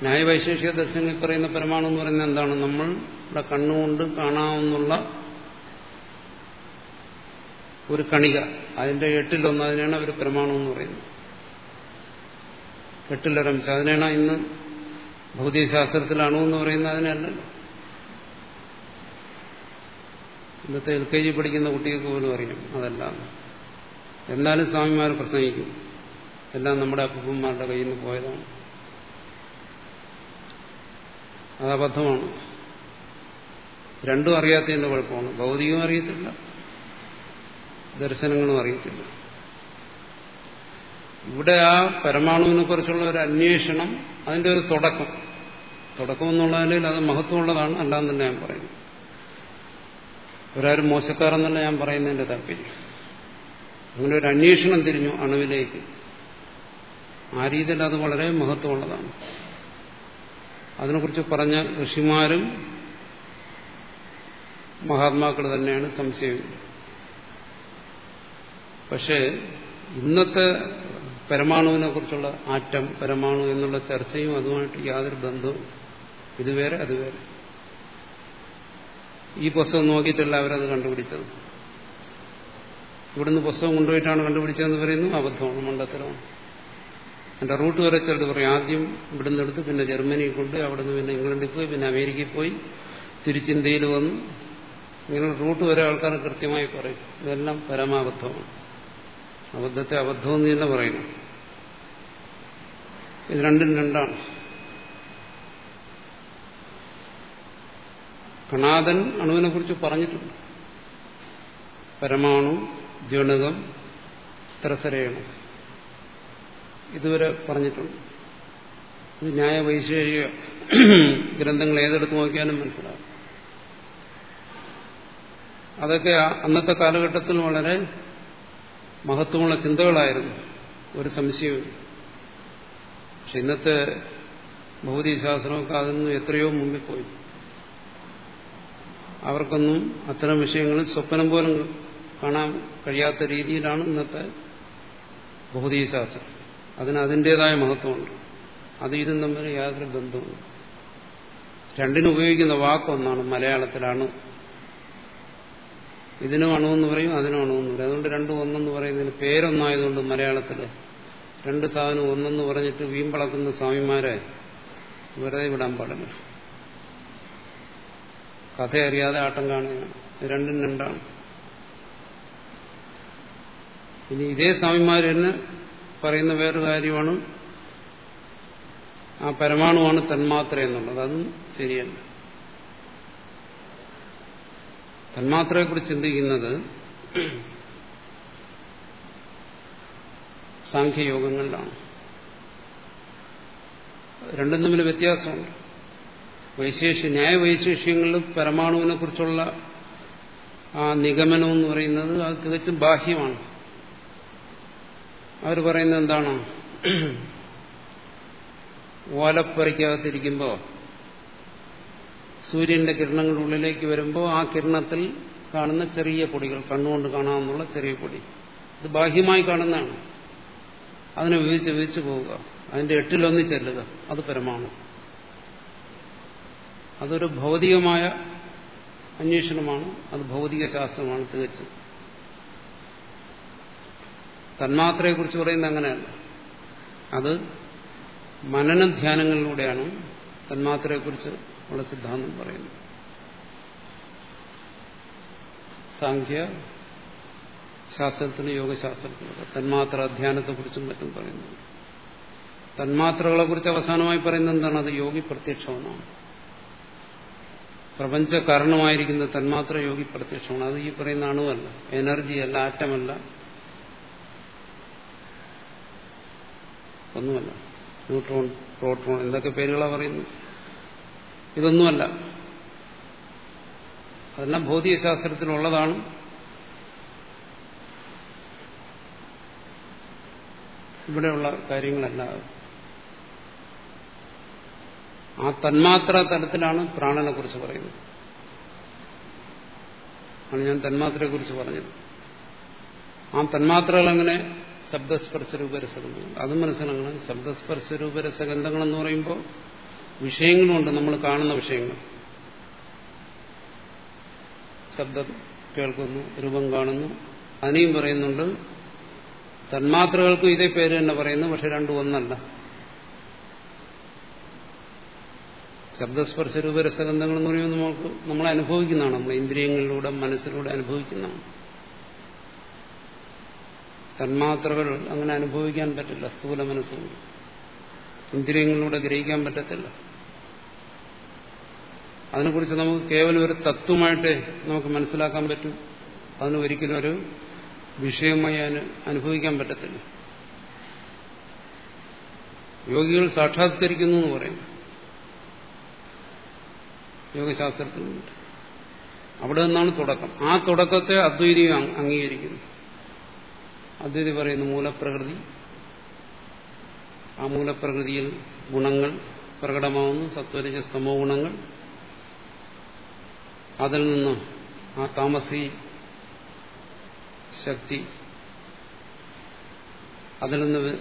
A: ന്യായവൈശേഷിക ദർശനങ്ങളിൽ പറയുന്ന പരമാണു എന്ന് പറയുന്നത് എന്താണ്? നമ്മൾ ഇവിടെ കണ്ണുകൊണ്ട് കാണാവുന്നുള്ള ഒരു കണിക. അതിന്റെ എട്ടിലൊന്ന് അതിനാണ് അവർ പരമാണു എന്ന് പറയുന്നത്. എട്ടിലൊരംശം. അതിനാണ് ഇന്ന് ഭൗതികശാസ്ത്രത്തിൽ അണു എന്ന് പറയുന്നത്. അതിനല്ലല്ലോ. ഇന്നത്തെ എൽ കെ ജി പഠിക്കുന്ന കുട്ടികൾക്ക് പോലും അറിയാം. അതല്ല. എന്നാലും സ്വാമിമാർ പ്രസംഗിക്കും. എല്ലാം നമ്മുടെ അപ്പൂപ്പന്മാരുടെ കയ്യിൽ നിന്ന് പോയതാണ്. അത് അബദ്ധമാണ്. രണ്ടും അറിയാത്തതിന്റെ കുഴപ്പമാണ്. ഭൗതികവും അറിയത്തില്ല. ദർശനങ്ങളും അറിയത്തില്ല. ഇവിടെ ആ പരമാണുവിനെ കുറിച്ചുള്ള ഒരു അന്വേഷണം അതിന്റെ ഒരു തുടക്കം. തുടക്കം എന്നുള്ളതിൽ അത് മഹത്വമുള്ളതാണ്. അല്ലാന്ന് തന്നെ ഞാൻ പറയുന്നു. ഒരാരും മോശക്കാരെന്നല്ല ഞാൻ പറയുന്നതിന്റെ താല്പര്യം. അങ്ങനെ ഒരു അന്വേഷണം തിരിഞ്ഞു അണുവിലേക്ക്. ആ രീതിയിൽ അത് വളരെ മഹത്വമുള്ളതാണ്. അതിനെക്കുറിച്ച് പറഞ്ഞ ഋഷിമാരും മഹാത്മാക്കൾ തന്നെയാണ് സംശയം. പക്ഷേ ഇന്നത്തെ പരമാണുവിനെ കുറിച്ചുള്ള ആറ്റം പരമാണു എന്നുള്ള ചർച്ചയും അതുമായിട്ട് യാതൊരു ബന്ധവും ഇത് വേറെ അത് വേറെ ഈ പുസ്തകം നോക്കിയിട്ടല്ല അവരത് കണ്ടുപിടിച്ചത്. ഇവിടുന്ന് പുസ്തകം കൊണ്ടുപോയിട്ടാണ് കണ്ടുപിടിച്ചതെന്ന് പറയുന്നു അബദ്ധമാണ് മണ്ടത്തരമാണ്. എന്റെ റൂട്ട് വരെ ചിലത് പറയും ആദ്യം ഇവിടുന്ന് എടുത്ത് പിന്നെ ജർമ്മനിയിൽ കൊണ്ട് അവിടുന്ന് പിന്നെ ഇംഗ്ലണ്ടിൽ പോയി പിന്നെ അമേരിക്കയിൽ പോയി തിരിച്ചിന്ത്യയിൽ വന്നു. ഇങ്ങനെ റൂട്ട് വരെ ആൾക്കാർ കൃത്യമായി പറയും. ഇതെല്ലാം പരമാബദ്ധമാണ്. അബദ്ധത്തെ അബദ്ധമെന്ന് തന്നെ പറയുന്നു. ഇത് രണ്ടും രണ്ടാണ്. കണാദൻ അണുവിനെ കുറിച്ച് പറഞ്ഞിട്ടുണ്ട്. പരമാണു ജണകം ത്രസരേണം. ഇതുവരെ പറഞ്ഞിട്ടുണ്ട്. ഇത് ന്യായ വൈശേഷിക ഗ്രന്ഥങ്ങൾ ഏതെടുത്ത് നോക്കിയാലും മനസ്സിലാവും. അതൊക്കെ അന്നത്തെ കാലഘട്ടത്തിൽ വളരെ മഹത്വമുള്ള ചിന്തകളായിരുന്നു. ഒരു സംശയവും പക്ഷെ ഇന്നത്തെ ഭൗതികശാസ്ത്രമൊക്കെ അതിൽ എത്രയോ മുമ്പിൽ പോയി. അവർക്കൊന്നും അത്തരം വിഷയങ്ങളിൽ സ്വപ്നം പോലും കാണാൻ കഴിയാത്ത രീതിയിലാണ് ഇന്നത്തെ ഭൗതികശാസ്ത്രം അതിന് അതിന്റെതായ മഹത്വമുണ്ട്. അത് ഇതും തമ്മിൽ യാതൊരു ബന്ധവുമില്ല. രണ്ടിനും ഉപയോഗിക്കുന്ന വാക്കൊന്നാണ് മലയാളത്തിലാണ്. ഇതിനും അണുവെന്ന് പറയും അതിനും അണുവെന്ന് പറയും. അതുകൊണ്ട് രണ്ടും ഒന്നെന്ന് പറയുന്നതിന് പേരൊന്നായതുകൊണ്ട് മലയാളത്തിൽ രണ്ട് സാധനം ഒന്നെന്ന് പറഞ്ഞിട്ട് വീമ്പളക്കുന്ന സ്വാമിമാരെ വെറുതെ വിടാൻ പാടില്ല. കഥ അറിയാതെ ആട്ടം കാണുകയാണ്. രണ്ടും രണ്ടാണ്. ഇനി ഇതേ സ്വാമിമാർ തന്നെ പറയുന്ന വേറൊരു കാര്യമാണ്. ആ പരമാണുവാണ് തന്മാത്ര എന്നുള്ളത്. അതും ശരിയല്ല. തന്മാത്രയെക്കുറിച്ച് ചിന്തിക്കുന്നത് സാഖ്യയോഗങ്ങളിലാണ്. രണ്ടും തമ്മിൽ വ്യത്യാസമുണ്ട്. വൈശേഷ്യ ന്യായവൈശേഷ്യങ്ങളിൽ പരമാണുവിനെ കുറിച്ചുള്ള ആ നിഗമനം എന്ന് പറയുന്നത് അത് തികച്ചും ബാഹ്യമാണ്. അവർ പറയുന്നത് എന്താണ്? ഓലപ്പറിക്കകത്തിരിക്കുമ്പോൾ സൂര്യന്റെ കിരണങ്ങളുടെ ഉള്ളിലേക്ക് വരുമ്പോൾ ആ കിരണത്തിൽ കാണുന്ന ചെറിയ പൊടികൾ കണ്ണുകൊണ്ട് കാണാമെന്നുള്ള ചെറിയ പൊടി. ഇത് ബാഹ്യമായി കാണുന്നതാണ്. അതിനെ വിധിച്ച് വിധിച്ചു പോവുക. അതിന്റെ എട്ടിലൊന്നി ചെല്ലുക അത് പരമാണ്. അതൊരു ഭൗതികമായ അന്വേഷണമാണ് അത് ഭൗതിക ശാസ്ത്രമാണ് തികച്ചും. തന്മാത്രയെക്കുറിച്ച് പറയുന്നത് അങ്ങനെയല്ല. അത് മനനധ്യാനങ്ങളിലൂടെയാണ് തന്മാത്രയെക്കുറിച്ച് ഉള്ള സിദ്ധാന്തം പറയുന്നത്. സാഖ്യ ശാസ്ത്രത്തിന് യോഗശാസ്ത്രത്തിനൊക്കെ തന്മാത്ര അധ്യാനത്തെക്കുറിച്ചും മറ്റും പറയുന്നു തന്മാത്രകളെ കുറിച്ച് അവസാനമായി പറയുന്നത് എന്താണ്? അത് യോഗി പ്രത്യക്ഷമെന്നാണ് പ്രപഞ്ച കാരണമായിരിക്കുന്ന തന്മാത്ര യോഗി പ്രത്യക്ഷമാണ് അത് ഈ പറയുന്ന അണുവല്ല. എനർജിയല്ല ആറ്റമല്ല. ഒന്നുമല്ല. ന്യൂട്രോൺ പ്രോട്ടോൺ എന്തൊക്കെ പേരുകളാണ് പറയുന്നത്. ഇതൊന്നുമല്ല. അതെല്ലാം ഭൗതികശാസ്ത്രത്തിലുള്ളതാണ് ഇവിടെയുള്ള കാര്യങ്ങളല്ല. ആ തന്മാത്ര തലത്തിലാണ് പ്രാണനെ കുറിച്ച് പറയുന്നത്. ആണ് ഞാൻ തന്മാത്രയെ കുറിച്ച് പറഞ്ഞത്. ആ തന്മാത്രകൾ അങ്ങനെ ശബ്ദസ്പർശ രൂപരസഗന്ധങ്ങൾ അത് മനസ്സിലാക്കണം. ശബ്ദസ്പർശ രൂപരസഗന്ധങ്ങൾ എന്ന് പറയുമ്പോൾ വിഷയങ്ങളുണ്ട്. നമ്മൾ കാണുന്ന വിഷയങ്ങൾ. ശബ്ദം കേൾക്കുന്നു രൂപം കാണുന്നു. അതിനെയും പറയുന്നുണ്ട്. തന്മാത്രകൾക്കും ഇതേ പേര് തന്നെ പറയുന്നു പക്ഷെ രണ്ടും ഒന്നല്ല. ശബ്ദസ്പർശ രൂപരസഗന്ധങ്ങൾ എന്ന് പറയുമ്പോൾ നമുക്ക് നമ്മൾ അനുഭവിക്കുന്നതാണ്. നമ്മൾ ഇന്ദ്രിയങ്ങളിലൂടെ മനസ്സിലൂടെ അനുഭവിക്കുന്നതാണ്. തന്മാത്രകൾ അങ്ങനെ അനുഭവിക്കാൻ പറ്റില്ല. സ്ഥൂല മനസ്സുകൊണ്ട് ഇന്ദ്രിയങ്ങളിലൂടെ ഗ്രഹിക്കാൻ പറ്റത്തില്ല. അതിനെക്കുറിച്ച് നമുക്ക് കേവലം ഒരു തത്വമായിട്ട് നമുക്ക് മനസ്സിലാക്കാൻ പറ്റും. അതിന് ഒരിക്കലും ഒരു വിഷയമായി അനുഭവിക്കാൻ പറ്റത്തില്ല. യോഗികൾ സാക്ഷാത്കരിക്കുന്നു എന്ന് പറയും. യോഗശാസ്ത്രത്തിൽ അവിടെ നിന്നാണ് തുടക്കം. ആ തുടക്കത്തെ അദ്വൈതിയും അംഗീകരിക്കുന്നു. അദ്വൈതി പറയുന്നു മൂലപ്രകൃതി. ആ മൂലപ്രകൃതിയിൽ ഗുണങ്ങൾ പ്രകടമാവുന്നു സത്വരജ സമോ ഗുണങ്ങൾ. അതിൽ നിന്ന് ആ താമസി ശക്തി അതിൽ നിന്ന്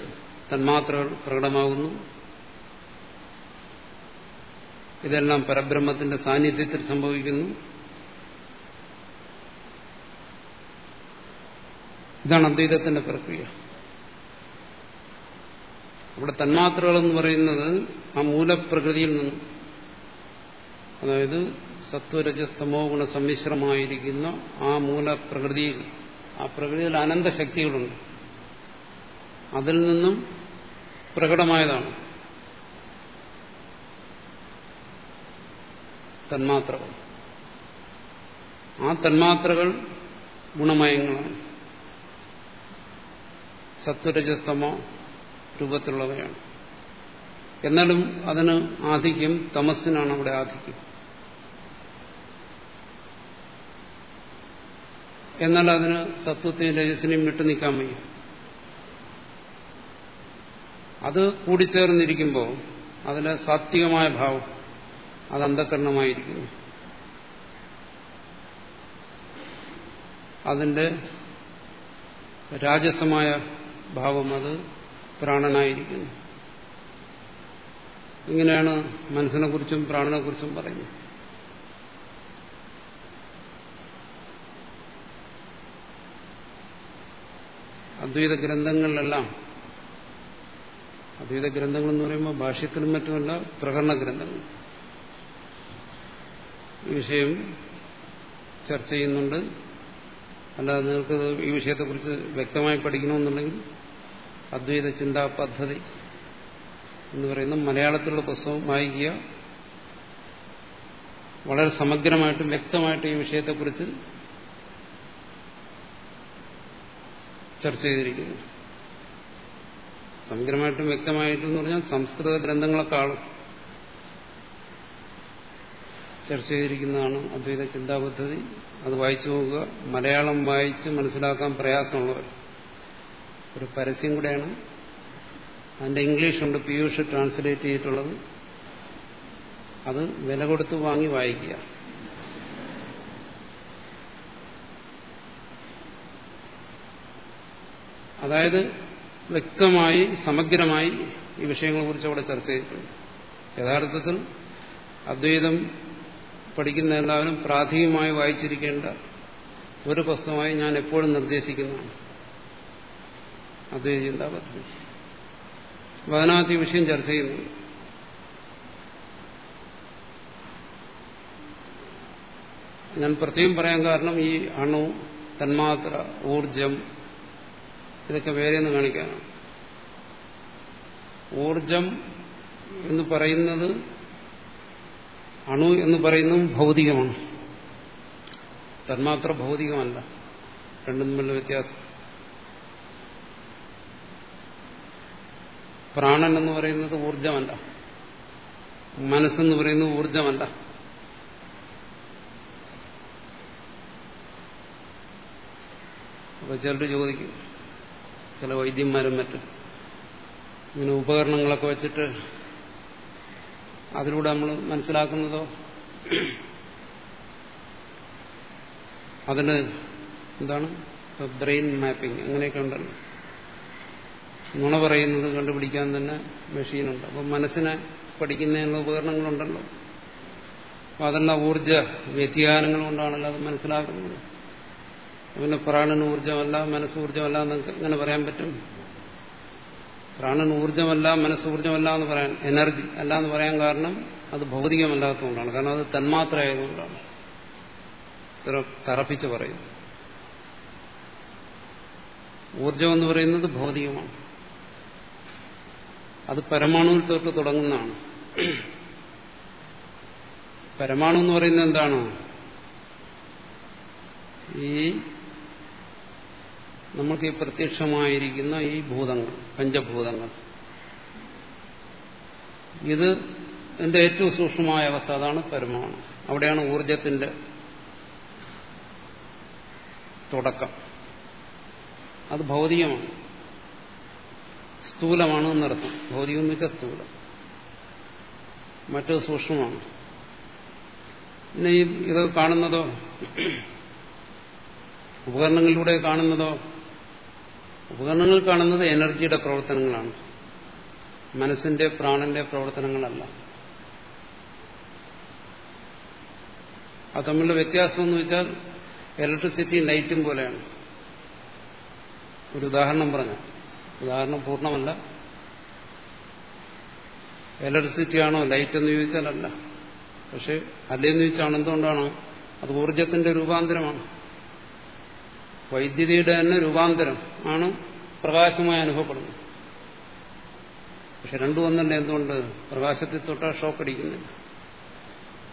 A: തന്മാത്രകൾ പ്രകടമാകുന്നു. ഇതെല്ലാം പരബ്രഹ്മത്തിന്റെ സാന്നിധ്യത്തിൽ സംഭവിക്കുന്നു. ഇതാണ് അദ്വൈതത്തിന്റെ പ്രക്രിയ. ഇവിടെ തന്മാത്രകളെന്ന് പറയുന്നത് ആ മൂലപ്രകൃതിയിൽ നിന്നും അതായത് സത്വരജസ്തമോ ഗുണ സമ്മിശ്രമായിരിക്കുന്ന ആ മൂലപ്രകൃതിയിൽ ആ പ്രകൃതിയിൽ അനന്തശക്തികളുണ്ട്. അതിൽ നിന്നും പ്രകടമായതാണ്. തന്മാത്രകൾ. ആ തന്മാത്രകൾ ഗുണമയങ്ങളാണ്. സത്വരജസ്തമ രൂപത്തിലുള്ളവയാണ്. എന്നാലും അതിന് ആധിക്യം തമസ്സിനാണ് അവിടെ ആധിക്യം. എന്നാൽ അതിന് സത്വത്തെയും രജസിനെയും വിട്ടു നിൽക്കാൻ വയ്യ. അത് കൂടിച്ചേർന്നിരിക്കുമ്പോൾ അതിന് സാത്വികമായ ഭാവം. അത് അന്ധകരണമായിരിക്കുന്നു. അതിന്റെ രാജസമായ ഭാവം അത് പ്രാണനായിരിക്കുന്നു. ഇങ്ങനെയാണ് മനസ്സിനെ കുറിച്ചും പ്രാണനെ കുറിച്ചും പറയുന്നത്. അദ്വൈത ഗ്രന്ഥങ്ങളിലെല്ലാം അദ്വൈത ഗ്രന്ഥങ്ങൾ എന്ന് പറയുമ്പോൾ ഭാഷ്യത്തിനും മറ്റുമല്ല പ്രകരണ ഗ്രന്ഥങ്ങൾ. ഈ വിഷയം ചർച്ച ചെയ്യുന്നുണ്ട്. അല്ലാതെ നിങ്ങൾക്ക് ഈ വിഷയത്തെക്കുറിച്ച് വ്യക്തമായി പഠിക്കണമെന്നുണ്ടെങ്കിൽ അദ്വൈത ചിന്താ പദ്ധതി എന്ന് പറയുന്ന മലയാളത്തിലുള്ള പുസ്തകം വായിക്കുക. വളരെ സമഗ്രമായിട്ടും വ്യക്തമായിട്ടും ഈ വിഷയത്തെക്കുറിച്ച് ചർച്ച ചെയ്തിരിക്കുന്നു. സമഗ്രമായിട്ടും വ്യക്തമായിട്ടും എന്ന് പറഞ്ഞാൽ സംസ്കൃത ഗ്രന്ഥങ്ങളൊക്കെ ഗ്രന്ഥങ്ങളെക്കാളും ചർച്ച ചെയ്തിരിക്കുന്നതാണ് അദ്വൈത ചിന്താ പദ്ധതി അത് വായിച്ചു നോക്കുക. മലയാളം വായിച്ച് മനസ്സിലാക്കാൻ പ്രയാസമുള്ളവർ. ഒരു പരസ്യം കൂടെയാണ്. അതിന്റെ ഇംഗ്ലീഷുണ്ട്. പീയൂഷ് ട്രാൻസ്ലേറ്റ് ചെയ്തിട്ടുള്ളത്. അത് വില കൊടുത്ത് വാങ്ങി വായിക്കുക. അതായത് വ്യക്തമായി സമഗ്രമായി ഈ വിഷയങ്ങളെക്കുറിച്ച് അവിടെ ചർച്ച ചെയ്തിട്ടുണ്ട്. യഥാർത്ഥത്തിൽ അദ്വൈതം പഠിക്കുന്ന എല്ലാവരും പ്രാഥമികമായി വായിച്ചിരിക്കേണ്ട ഒരു പുസ്തകമായി ഞാൻ എപ്പോഴും നിർദ്ദേശിക്കുന്നതാണ്. അദ്വൈത ചിന്താ പദ്ധതി. അപ്പൊ വിഷയം ചർച്ച ചെയ്യുന്നു. ഞാൻ പ്രത്യേകം പറയാൻ കാരണം ഈ അണു തന്മാത്ര ഊർജം ഇതൊക്കെ വേറെ ഒന്ന് കാണിക്കാനാണ്. ഊർജം എന്ന് പറയുന്നത് അണു എന്ന് പറയുന്നതും ഭൗതികമാണ്. തന്മാത്ര ഭൗതികമല്ല. രണ്ടും തമ്മിലുള്ള വ്യത്യാസം. പ്രാണൻ എന്ന് പറയുന്നത് ഊർജമല്ല മനസ്സെന്ന് പറയുന്നത് ഊർജമല്ല അപ്പൊ ചിലർ ചോദിക്കും ചില വൈദ്യന്മാരും മറ്റും ഇങ്ങനെ ഉപകരണങ്ങളൊക്കെ വെച്ചിട്ട് അതിലൂടെ നമ്മൾ മനസ്സിലാക്കുന്നതോ? അതിന് എന്താണ്? ബ്രെയിൻ മാപ്പിംഗ് അങ്ങനെയൊക്കെ ഉണ്ടല്ലോ. നുണ പറയുന്നത് കണ്ടുപിടിക്കാൻ തന്നെ മെഷീനുണ്ട്. അപ്പം മനസ്സിനെ പഠിക്കുന്നതിനുള്ള ഉപകരണങ്ങളുണ്ടല്ലോ. അപ്പം അതെല്ലാം ഊർജ വ്യതിയാനങ്ങൾ കൊണ്ടാണല്ലോ അത് മനസ്സിലാക്കുന്നത്. പിന്നെ പ്രാണന ഊർജമല്ല മനസ്സൂർജമല്ല എന്നൊക്കെ ഇങ്ങനെ പറയാൻ പറ്റും? പ്രാണൻ ഊർജമല്ല മനസ്സൂർജമല്ല എന്ന് പറയാൻ എനർജി അല്ല എന്ന് പറയാൻ കാരണം അത് ഭൗതികമല്ലാത്തതുകൊണ്ടാണ്. കാരണം അത് തന്മാത്ര ആയതുകൊണ്ടാണ് ഇത്ര തറപ്പിച്ച് പറയുന്നു. ഊർജം എന്ന് പറയുന്നത് ഭൗതികമാണ്. അത് പരമാണുവിൽ തൊട്ട് തുടങ്ങുന്നതാണ്. പരമാണു എന്ന് പറയുന്നത് എന്താണ്? ഈ നമുക്ക് ഈ പ്രത്യക്ഷമായിരിക്കുന്ന ഈ ഭൂതങ്ങൾ പഞ്ചഭൂതങ്ങൾ. ഇത് എന്റെ ഏറ്റവും സൂക്ഷ്മമായ അവസ്ഥ അതാണ് പരമാണ്. അവിടെയാണ് ഊർജത്തിന്റെ തുടക്കം. അത് ഭൗതികമാണ്. സ്ഥൂലമാണ് എന്നർത്ഥം ഭൗതികം വെച്ചാൽ സ്ഥൂലം. മറ്റത് സൂക്ഷ്മമാണ്. ഇത് കാണുന്നതോ? ഉപകരണങ്ങളിലൂടെ കാണുന്നതോ? ഉപകരണങ്ങൾ കാണുന്നത് എനർജിയുടെ പ്രവർത്തനങ്ങളാണ്. മനസ്സിന്റെ പ്രാണന്റെ പ്രവർത്തനങ്ങളല്ല. അത് തമ്മിലുള്ള വ്യത്യാസം എന്ന് വെച്ചാൽ ഇലക്ട്രിസിറ്റി ലൈറ്റും പോലെയാണ്. ഒരു ഉദാഹരണം പറഞ്ഞു. ഉദാഹരണം പൂർണമല്ല. ഇലക്ട്രിസിറ്റി ആണോ ലൈറ്റ് എന്ന് ചോദിച്ചാലല്ല. പക്ഷെ അല്ലെന്ന് ചോദിച്ചാൽ എന്തുകൊണ്ടാണ് അത് ഊർജത്തിന്റെ രൂപാന്തരമാണ്. വൈദ്യുതിയുടെ തന്നെ രൂപാന്തരം ആണ് പ്രകാശമായി അനുഭവപ്പെടുന്നത്. പക്ഷെ രണ്ടു വന്നിട്ട് എന്തുകൊണ്ട്? പ്രകാശത്തിൽ തൊട്ടാൽ ഷോക്ക് അടിക്കുന്നില്ല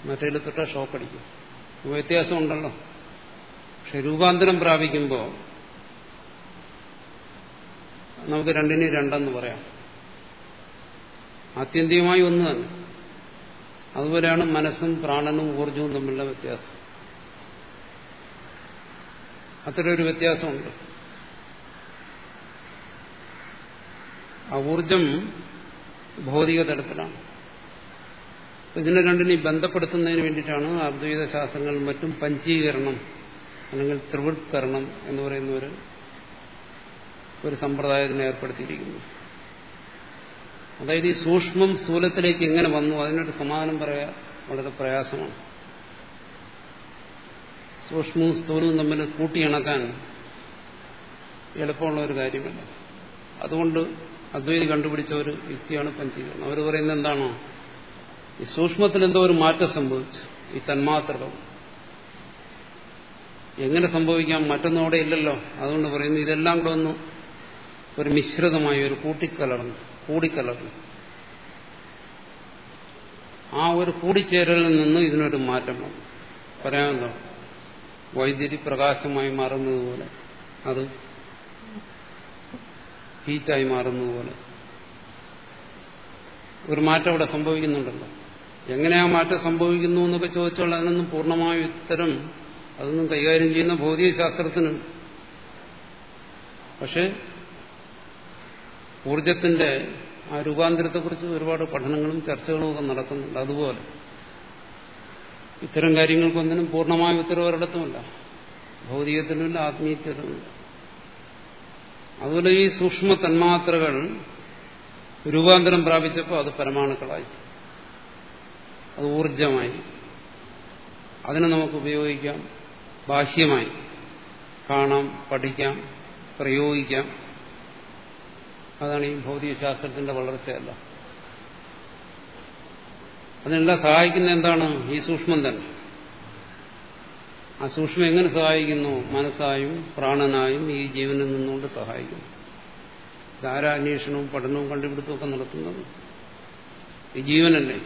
A: മറ്റേതിൽ തൊട്ടാൽ ഷോക്ക് അടിക്കും. വ്യത്യാസമുണ്ടല്ലോ പക്ഷെ രൂപാന്തരം പ്രാപിക്കുമ്പോൾ നമുക്ക് രണ്ടിന് രണ്ടെന്ന് പറയാം. ആത്യന്തികമായി ഒന്ന് തന്നെ. അതുപോലെയാണ് മനസ്സും പ്രാണനും ഊർജവും തമ്മിലുള്ള വ്യത്യാസം. അത്തരം ഒരു വ്യത്യാസമുണ്ട്. ആ ഊർജം ഭൗതിക തലത്തിലാണ് ഇതിനെ രണ്ടിനെ ബന്ധപ്പെടുത്തുന്നതിന് വേണ്ടിയിട്ടാണ് അദ്വൈത ശാസ്ത്രങ്ങളും മറ്റും പഞ്ചീകരണം അല്ലെങ്കിൽ ത്രിവൃത്കരണം എന്ന് പറയുന്ന ഒരു ഒരു സമ്പ്രദായത്തിനെ ഏർപ്പെടുത്തിയിരിക്കുന്നു. അതായത് ഈ സൂക്ഷ്മം സ്ഥൂലത്തിലേക്ക് എങ്ങനെ വന്നു? അതിനൊരു സമാധാനം പറയാൻ വളരെ പ്രയാസമാണ്. സൂക്ഷ്മവും സ്ഥൂലവും തമ്മിൽ കൂട്ടിയിണക്കാൻ എളുപ്പമുള്ള ഒരു കാര്യമല്ല. അതുകൊണ്ട് അദ്വൈതി കണ്ടുപിടിച്ച ഒരു യുക്തിയാണ് പഞ്ചീകരണം. അവർ പറയുന്നത് എന്താണോ? ഈ സൂക്ഷ്മത്തിൽ എന്തോ ഒരു മാറ്റം സംഭവിച്ചു. ഈ തന്മാത്രം എങ്ങനെ സംഭവിക്കാം? മറ്റൊന്നും അവിടെ ഇല്ലല്ലോ. അതുകൊണ്ട് പറയുന്നു ഇതെല്ലാം കൂടെ ഒന്ന് ഒരു മിശ്രിതമായി ഒരു കൂട്ടിക്കലർന്നു കൂടിക്കലർന്നു. ആ ഒരു കൂടിച്ചേരലിൽ നിന്ന് ഇതിനൊരു മാറ്റം വന്നു. പറയാമല്ലോ വൈദ്യുതി പ്രകാശമായി മാറുന്നതുപോലെ അത് ഹീറ്റായി മാറുന്നതുപോലെ ഒരു മാറ്റം അവിടെ സംഭവിക്കുന്നുണ്ടല്ലോ. എങ്ങനെ ആ മാറ്റം സംഭവിക്കുന്നു എന്നൊക്കെ ചോദിച്ചാൽ അതിനൊന്നും പൂർണമായ ഉത്തരം അതൊന്നും കൈകാര്യം ചെയ്യുന്ന ഭൗതിക ശാസ്ത്രത്തിന് പക്ഷെ ഊർജത്തിന്റെ ആ രൂപാന്തരത്തെക്കുറിച്ച് ഒരുപാട് പഠനങ്ങളും ചർച്ചകളും ഒക്കെ നടക്കുന്നുണ്ട്. അതുപോലെ ഇത്തരം കാര്യങ്ങൾക്കൊന്നിനും പൂർണമായ ഉത്തരവ് ഒരിടത്തുമില്ല ഭൗതികത്തിനുമില്ല ആത്മീയത്തിനുമില്ല. അതുപോലെ ഈ സൂക്ഷ്മ തന്മാത്രകൾ രൂപാന്തരം പ്രാപിച്ചപ്പോൾ അത് പരമാണുക്കളായി. അത് ഊർജമായി അതിനെ നമുക്ക് ഉപയോഗിക്കാം. ബാഹ്യമായി കാണാം പഠിക്കാം പ്രയോഗിക്കാം. അതാണ് ഈ ഭൗതികശാസ്ത്രത്തിന്റെ വളർച്ചയല്ല. അതിനെല്ലാം സഹായിക്കുന്ന എന്താണ്? ഈ സൂക്ഷ്മം തന്നെ. ആ സൂക്ഷ്മം എങ്ങനെ സഹായിക്കുന്നു? മനസ്സായും പ്രാണനായും ഈ ജീവനിൽ നിന്നുകൊണ്ട് സഹായിക്കുന്നു. ധാരാന്വേഷണവും പഠനവും കണ്ടുപിടുത്തമൊക്കെ നടത്തുന്നത്? ഈ ജീവനല്ലേ.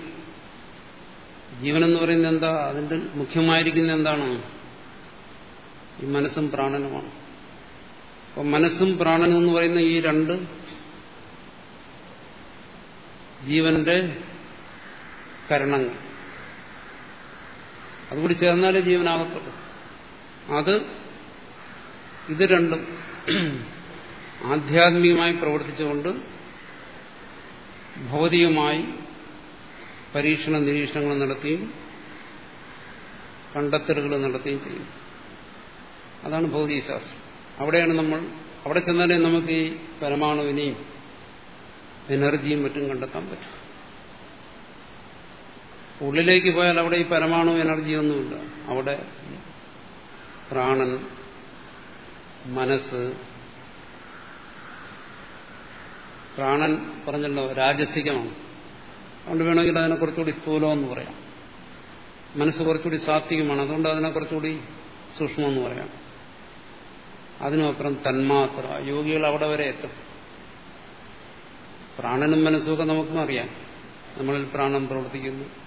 A: ജീവനെന്ന് പറയുന്നത് എന്താ? അതിന്റെ മുഖ്യമായിരിക്കുന്ന എന്താണ്? ഈ മനസ്സും പ്രാണനുമാണ്. അപ്പം മനസ്സും പ്രാണനും എന്ന് പറയുന്ന ഈ രണ്ട് ജീവന്റെ കരണങ്ങൾ അതുകൂടി ചേർന്നാലേ ജീവനാകത്തുള്ളൂ അത് ഇത് രണ്ടും ആധ്യാത്മികമായി പ്രവർത്തിച്ചുകൊണ്ട് ഭൗതികമായി പരീക്ഷണ നിരീക്ഷണങ്ങൾ നടത്തിയും കണ്ടെത്തലുകൾ നടത്തുകയും ചെയ്യും. അതാണ് ഭൗതികശാസ്ത്രം അവിടെയാണ് നമ്മൾ അവിടെ ചെന്നാലേ നമുക്ക് ഈ പരമാണുവിനെയും എനർജിയും മറ്റും കണ്ടെത്താൻ പറ്റും. ഉള്ളിലേക്ക് പോയാൽ അവിടെ ഈ പരമാണു എനർജിയൊന്നുമില്ല അവിടെ പ്രാണൻ മനസ്സ് പ്രാണൻ പറഞ്ഞല്ലോ രാജസികമാണ്. അതുകൊണ്ട് വേണമെങ്കിൽ അതിനെ കുറച്ചുകൂടി സ്ഥൂലമെന്ന് പറയാം. മനസ്സ് കുറച്ചുകൂടി സാത്വികമാണ്. അതുകൊണ്ട് അതിനെ കുറച്ചുകൂടി സൂക്ഷ്മമെന്ന് പറയാം. അതിനപ്പുറം തന്മാത്ര യോഗികൾ അവിടെ വരെ എത്തും. പ്രാണനും മനസ്സുമൊക്കെ നമുക്കും അറിയാം. നമ്മളിൽ പ്രാണൻ പ്രവർത്തിക്കുന്നു.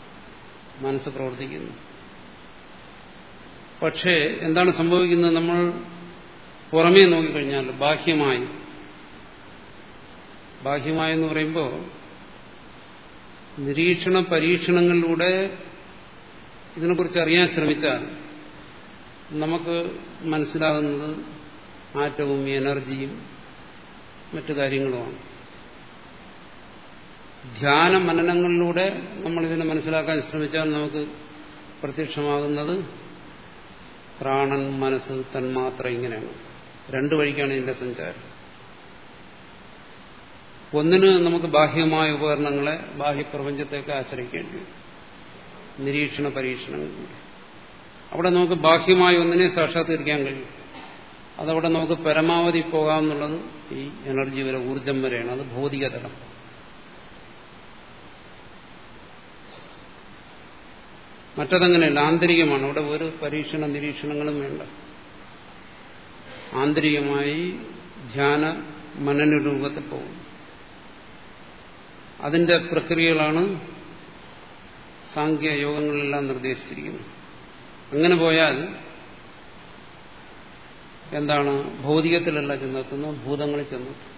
A: മനസ്സ് പ്രവർത്തിക്കുന്നു. പക്ഷേ എന്താണ് സംഭവിക്കുന്നത്? നമ്മൾ പുറമേ നോക്കിക്കഴിഞ്ഞാൽ ബാഹ്യമായി. ബാഹ്യമായെന്ന് പറയുമ്പോൾ നിരീക്ഷണ പരീക്ഷണങ്ങളിലൂടെ ഇതിനെക്കുറിച്ച് അറിയാൻ ശ്രമിച്ചാൽ നമുക്ക് മനസ്സിലാകുന്നത് ആറ്റവും എനർജിയും മറ്റു കാര്യങ്ങളുമാണ്. ധ്യാന മനനങ്ങളിലൂടെ നമ്മൾ ഇതിനെ മനസ്സിലാക്കാൻ ശ്രമിച്ചാൽ നമുക്ക് പ്രത്യക്ഷമാകുന്നത് പ്രാണൻ മനസ്സ് തന്മാത്ര ഇങ്ങനെയാണ്. രണ്ടു വഴിക്കാണ് ഇതിന്റെ സഞ്ചാരം. ഒന്നിന് നമുക്ക് ബാഹ്യമായ ഉപകരണങ്ങളെ ബാഹ്യപ്രപഞ്ചത്തേക്ക് ആശ്രയിക്കേണ്ടി വരും. നിരീക്ഷണ പരീക്ഷണങ്ങളിലൂടെ അവിടെ നമുക്ക് ബാഹ്യമായ ഒന്നിനെ സാക്ഷാത്കരിക്കാൻ കഴിയും. അതവിടെ നമുക്ക് പരമാവധി പോകാമെന്നുള്ളത് ഈ എനർജി വരെ ഊർജം വരെയാണ്. അത് ഭൗതികതലം മറ്റതങ്ങനെയല്ല ആന്തരികമാണ്. അവിടെ ഒരു പരീക്ഷണ നിരീക്ഷണങ്ങളും വേണ്ട. ആന്തരികമായി ധ്യാന മനന രൂപത്തിൽ പോകും അതിന്റെ പ്രക്രിയകളാണ് സാങ്കേയ യോഗങ്ങളിലെല്ലാം നിർദ്ദേശിച്ചിരിക്കുന്നത്. അങ്ങനെ പോയാൽ എന്താണ്? ഭൗതികത്തിലല്ല ചെന്നെത്തുന്നു ഭൂതങ്ങളിൽ ചെന്നെത്തും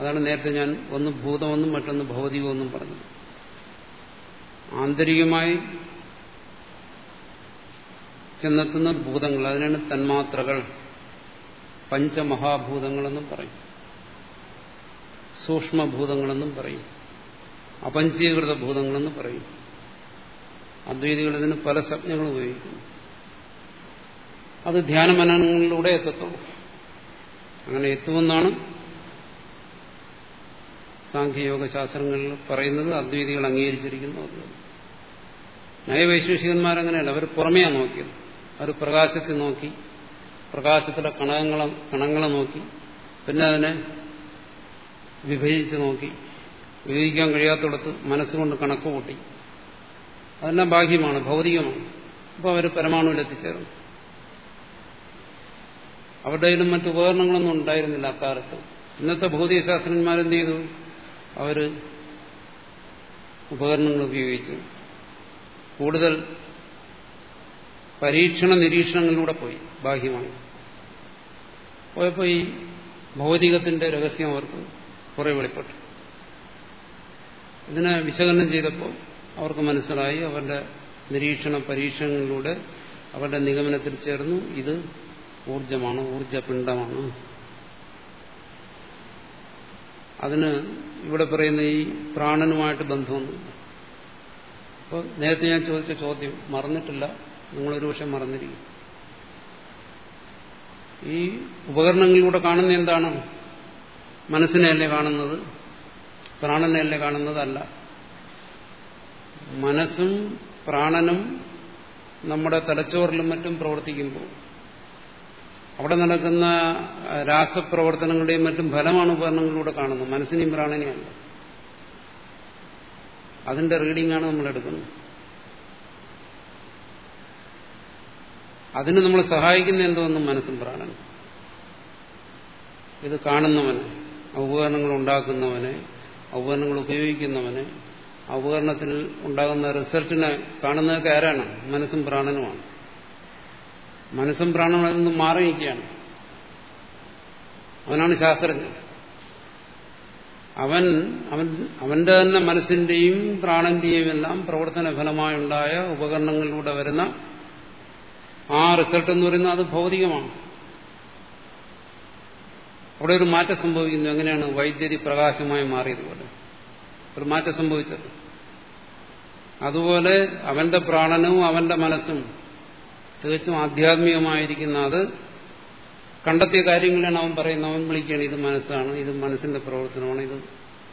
A: അതാണ് നേരത്തെ ഞാൻ ഒന്ന് ഭൂതമൊന്നും മറ്റൊന്ന് ഭൗതികമെന്നും പറഞ്ഞത്. ആന്തരികമായി ചെന്നെത്തുന്ന ഭൂതങ്ങൾ. അതിനാണ് തന്മാത്രകൾ. പഞ്ചമഹാഭൂതങ്ങളെന്നും പറയും. സൂക്ഷ്മഭൂതങ്ങളെന്നും പറയും. അപഞ്ചീകൃത ഭൂതങ്ങളെന്ന് പറയും. അദ്വൈതികൾ ഇതിന് പല സംജ്ഞകൾ ഉപയോഗിക്കുന്നു. അത് ധ്യാനമനങ്ങളിലൂടെ എത്തത്തുള്ളൂ. അങ്ങനെ എത്തുമെന്നാണ് സാഖ്യയോഗ ശാസ്ത്രങ്ങളിൽ പറയുന്നത് അദ്വൈതികൾ അംഗീകരിച്ചിരിക്കുന്നു നയവൈശേഷികന്മാരങ്ങനെയല്ല അവർ പുറമെയാണ് നോക്കിയത്. അവർ പ്രകാശത്തെ നോക്കി പ്രകാശത്തിലെ കണങ്ങളെ കണങ്ങളെ നോക്കി പിന്നെ അതിനെ വിഭജിച്ച് നോക്കി വിഭജിക്കാൻ കഴിയാത്തടത്ത് മനസ്സുകൊണ്ട് കണക്ക് കൂട്ടി. അതെല്ലാം ബാഹ്യമാണ് ഭൗതികമാണ്. അപ്പോൾ അവർ പരമാണുവിലെത്തിച്ചേർന്നു. അവരുടെ കയ്യിലും മറ്റു ഉപകരണങ്ങളൊന്നും ഉണ്ടായിരുന്നില്ല അക്കാലത്ത്. ഇന്നത്തെ ഭൗതികശാസ്ത്രന്മാരെന്ത് ചെയ്തു? അവർ ഉപകരണങ്ങൾ ഉപയോഗിച്ച് കൂടുതൽ പരീക്ഷണ നിരീക്ഷണങ്ങളിലൂടെ പോയി ബാഹ്യമായി. പോയപ്പോൾ ഈ ഭൗതികത്തിന്റെ രഹസ്യം അവർക്ക് കുറെ വെളിപ്പെട്ടു. ഇതിനെ വിശകലനം ചെയ്തപ്പോൾ അവർക്ക് മനസ്സിലായി അവരുടെ നിരീക്ഷണ പരീക്ഷണങ്ങളിലൂടെ അവരുടെ നിഗമനത്തിൽ ചേർന്നു ഇത് ഊർജമാണ് ഊർജപിണ്ഡമാണ് അതിന് ഇവിടെ പറയുന്ന ഈ പ്രാണനുമായിട്ട് ബന്ധമൊന്നുമില്ല അപ്പോൾ നേരത്തെ ഞാൻ ചോദിച്ച ചോദ്യം മറന്നിട്ടില്ല. നിങ്ങളൊരു പക്ഷെ മറന്നിരിക്കും. ഈ ഉപകരണങ്ങളിലൂടെ കാണുന്ന എന്താണ്? മനസ്സിനെയല്ലേ കാണുന്നത്? പ്രാണനെയല്ലേ കാണുന്നതല്ല. മനസ്സും പ്രാണനും നമ്മുടെ തലച്ചോറിലും മറ്റും പ്രവർത്തിക്കുമ്പോൾ അവിടെ നടക്കുന്ന രാസപ്രവർത്തനങ്ങളുടെയും മറ്റും ഫലമാണ് ഉപകരണങ്ങളിലൂടെ കാണുന്നത്. മനസ്സിനെയും പ്രാണനെയാണ് അതിന്റെ റീഡിംഗാണ് നമ്മൾ എടുക്കുന്നത്. അതിന് നമ്മൾ സഹായിക്കുന്ന എന്തോന്നും മനസ്സും പ്രാണനും ഇത് കാണുന്നവന് ഉപകരണങ്ങൾ ഉണ്ടാക്കുന്നവന് ഉപകരണങ്ങൾ ഉപയോഗിക്കുന്നവന് ഉപകരണത്തിൽ ഉണ്ടാകുന്ന റിസൾട്ടിനെ കാണുന്നതൊക്കെ ആരാണ്? മനസ്സും പ്രാണനുമാണ് മനസ്സും പ്രാണനും അതിൽ നിന്നും മാറിയിരിക്കുകയാണ്. അവനാണ് ശാസ്ത്രജ്ഞൻ. അവൻ അവൻ അവന്റെ തന്നെ മനസ്സിന്റെയും പ്രാണന്റെയും എല്ലാം പ്രവർത്തന ഫലമായുണ്ടായ ഉപകരണങ്ങളിലൂടെ വരുന്ന ആ റിസൾട്ട് എന്ന് പറയുന്നത് അത് ഭൗതികമാണ്. അവിടെ ഒരു മാറ്റം സംഭവിക്കുന്നു. എങ്ങനെയാണ്? വൈദ്യുതി പ്രകാശമായി മാറിയതുപോലെ. ഒരു മാറ്റം സംഭവിച്ചത്. അതുപോലെ അവന്റെ പ്രാണനവും അവന്റെ മനസ്സും തികച്ചും ആധ്യാത്മികമായിരിക്കുന്ന അത് കണ്ടെത്തിയ കാര്യങ്ങളാണ് അവൻ പറയുന്നത്. അവൻ വിളിക്കുകയാണ് ഇത് മനസ്സാണ് ഇത് മനസ്സിന്റെ പ്രവർത്തനമാണ് ഇത്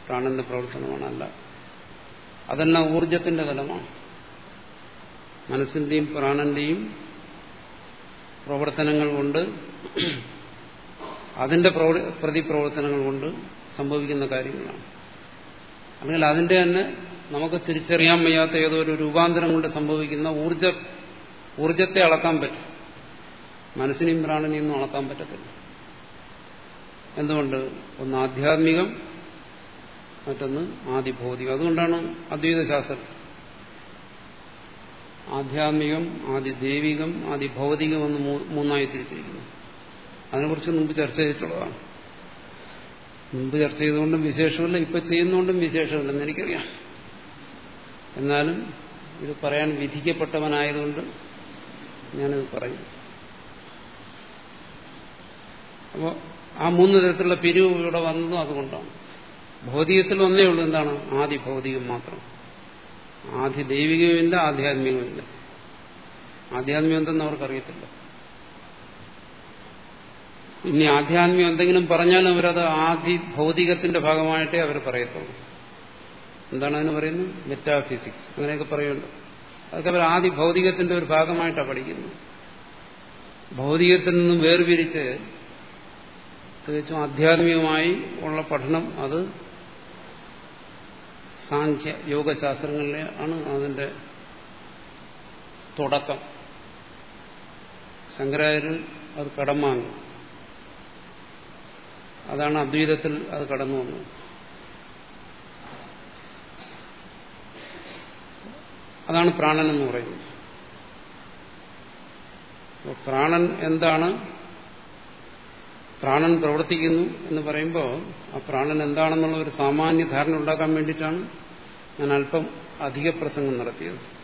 A: പ്രാണന്റെ പ്രവർത്തനമാണ് അല്ല. അതെല്ലാം ഊർജത്തിന്റെ തലമാണ് മനസ്സിന്റെയും പ്രാണന്റെയും പ്രവർത്തനങ്ങൾ കൊണ്ട് അതിന്റെ പ്രതിപ്രവർത്തനങ്ങൾ കൊണ്ട് സംഭവിക്കുന്ന കാര്യങ്ങളാണ്. അല്ലെങ്കിൽ അതിന്റെ തന്നെ നമുക്ക് തിരിച്ചറിയാൻ വയ്യാത്ത ഏതോ ഒരു രൂപാന്തരം കൊണ്ട് സംഭവിക്കുന്ന ഊർജ ഊർജത്തെ അളക്കാൻ പറ്റും. മനസ്സിനെയും പ്രാണനെയും അളക്കാൻ പറ്റത്തില്ല. എന്തുകൊണ്ട്? ഒന്ന് ആധ്യാത്മികം മറ്റൊന്ന് ആദിഭൗതികം. അതുകൊണ്ടാണ് അദ്വൈത ശാസ്ത്രം ആധ്യാത്മികം ആദി ദൈവികം ആദി ഭൗതികം എന്ന് മൂന്നായി തിരിച്ചിരിക്കുന്നു. അതിനെക്കുറിച്ച് മുമ്പ് ചർച്ച ചെയ്തിട്ടുള്ളതാണ്. മുമ്പ് ചർച്ച ചെയ്തുകൊണ്ടും വിശേഷമില്ല ഇപ്പൊ ചെയ്യുന്നുകൊണ്ടും വിശേഷമില്ലെന്ന് എനിക്കറിയാം. എന്നാലും ഇത് പറയാൻ വിധിക്കപ്പെട്ടവനായതുകൊണ്ട് ഞാനിത് പറയും. അപ്പോൾ ആ മൂന്ന് തരത്തിലുള്ള പിരിവ് ഇവിടെ വന്നതും അതുകൊണ്ടാണ്. ഭൗതികത്തിൽ ഒന്നേ ഉള്ളൂ. എന്താണ്? ആദി ഭൗതികം മാത്രം. ആദ്യ ദൈവികവുമില്ല ആധ്യാത്മികവുമില്ല ആധ്യാത്മികം എന്തെന്ന് അവർക്കറിയത്തില്ല. ഇനി ആധ്യാത്മികം എന്തെങ്കിലും പറഞ്ഞാലും അവരത് ആദി ഭൗതികത്തിന്റെ ഭാഗമായിട്ടേ അവർ പറയത്തുള്ളൂ. എന്താണ് അതിന് പറയുന്നത്? മെറ്റാഫിസിക്സ് അങ്ങനെയൊക്കെ പറയുന്നുണ്ട്. അതൊക്കെ അവർ ആദ്യ ഭൗതികത്തിന്റെ ഒരു ഭാഗമായിട്ടാണ് പഠിക്കുന്നത്. ഭൗതികത്തിൽ നിന്നും വേർപിരിച്ച് തികച്ചും ആധ്യാത്മികമായി ഉള്ള പഠനം അത് സാഖ്യ യോഗശാസ്ത്രങ്ങളിലെ ആണ് അതിന്റെ തുടക്കം. ശങ്കരാചാര്യൻ അത് കടം അതാണ് അദ്വൈതത്തിൽ അത് കടന്നു വന്നത്. അതാണ് പ്രാണൻ എന്ന് പറയുന്നത്. പ്രാണൻ എന്താണ്? പ്രാണൻ പ്രവർത്തിക്കുന്നു എന്ന് പറയുമ്പോൾ ആ പ്രാണൻ എന്താണെന്നുള്ള ഒരു സാമാന്യ ധാരണ ഉണ്ടാക്കാൻ വേണ്ടിയിട്ടാണ് ഞാൻ അല്പം അധിക പ്രസംഗം നടത്തിയത്.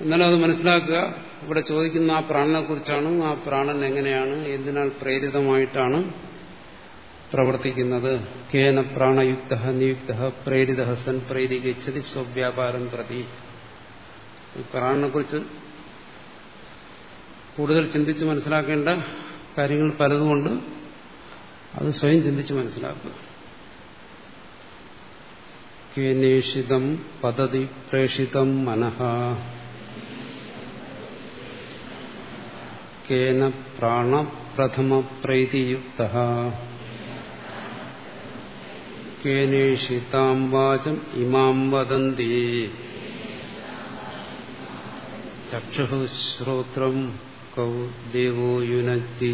A: എന്നാലും അത് മനസ്സിലാക്കുക. ഇവിടെ ചോദിക്കുന്ന ആ പ്രാണനെക്കുറിച്ചാണ് ആ പ്രാണൻ എങ്ങനെയാണ് എന്തിനാൽ പ്രേരിതമായിട്ടാണ് പ്രവർത്തിക്കുന്നത് കേന പ്രാണയുക്ത നിയുക്ത പ്രേരിത സൻ പ്രേരികച്ചതി സ്വവ്യാപാരം പ്രതി. ഈ പ്രാണനെ കുറിച്ച് കൂടുതൽ ചിന്തിച്ച് മനസ്സിലാക്കേണ്ട കാര്യങ്ങൾ പലതുകൊണ്ട് അത് സ്വയം ചിന്തിച്ച് മനസ്സിലാക്കുക. കേനേഷിതം പദ്ധതി പ്രേഷിതം മനഃ. കേന പ്രാണപ്രഥമ പ്രൈതിയുക്ത. കേനേഷിതാം വാചം ഇമാം വദന്തി ചക്ഷു ശ്രോത്രം കൗ ദേവോ യുനക്തി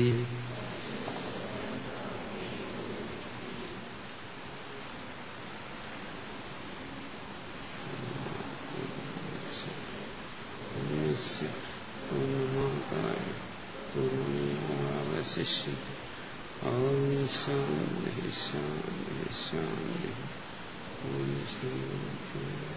A: അവശിഷ്യം ശാന്തി ശാന്തി ശാന്തി ശാന്തി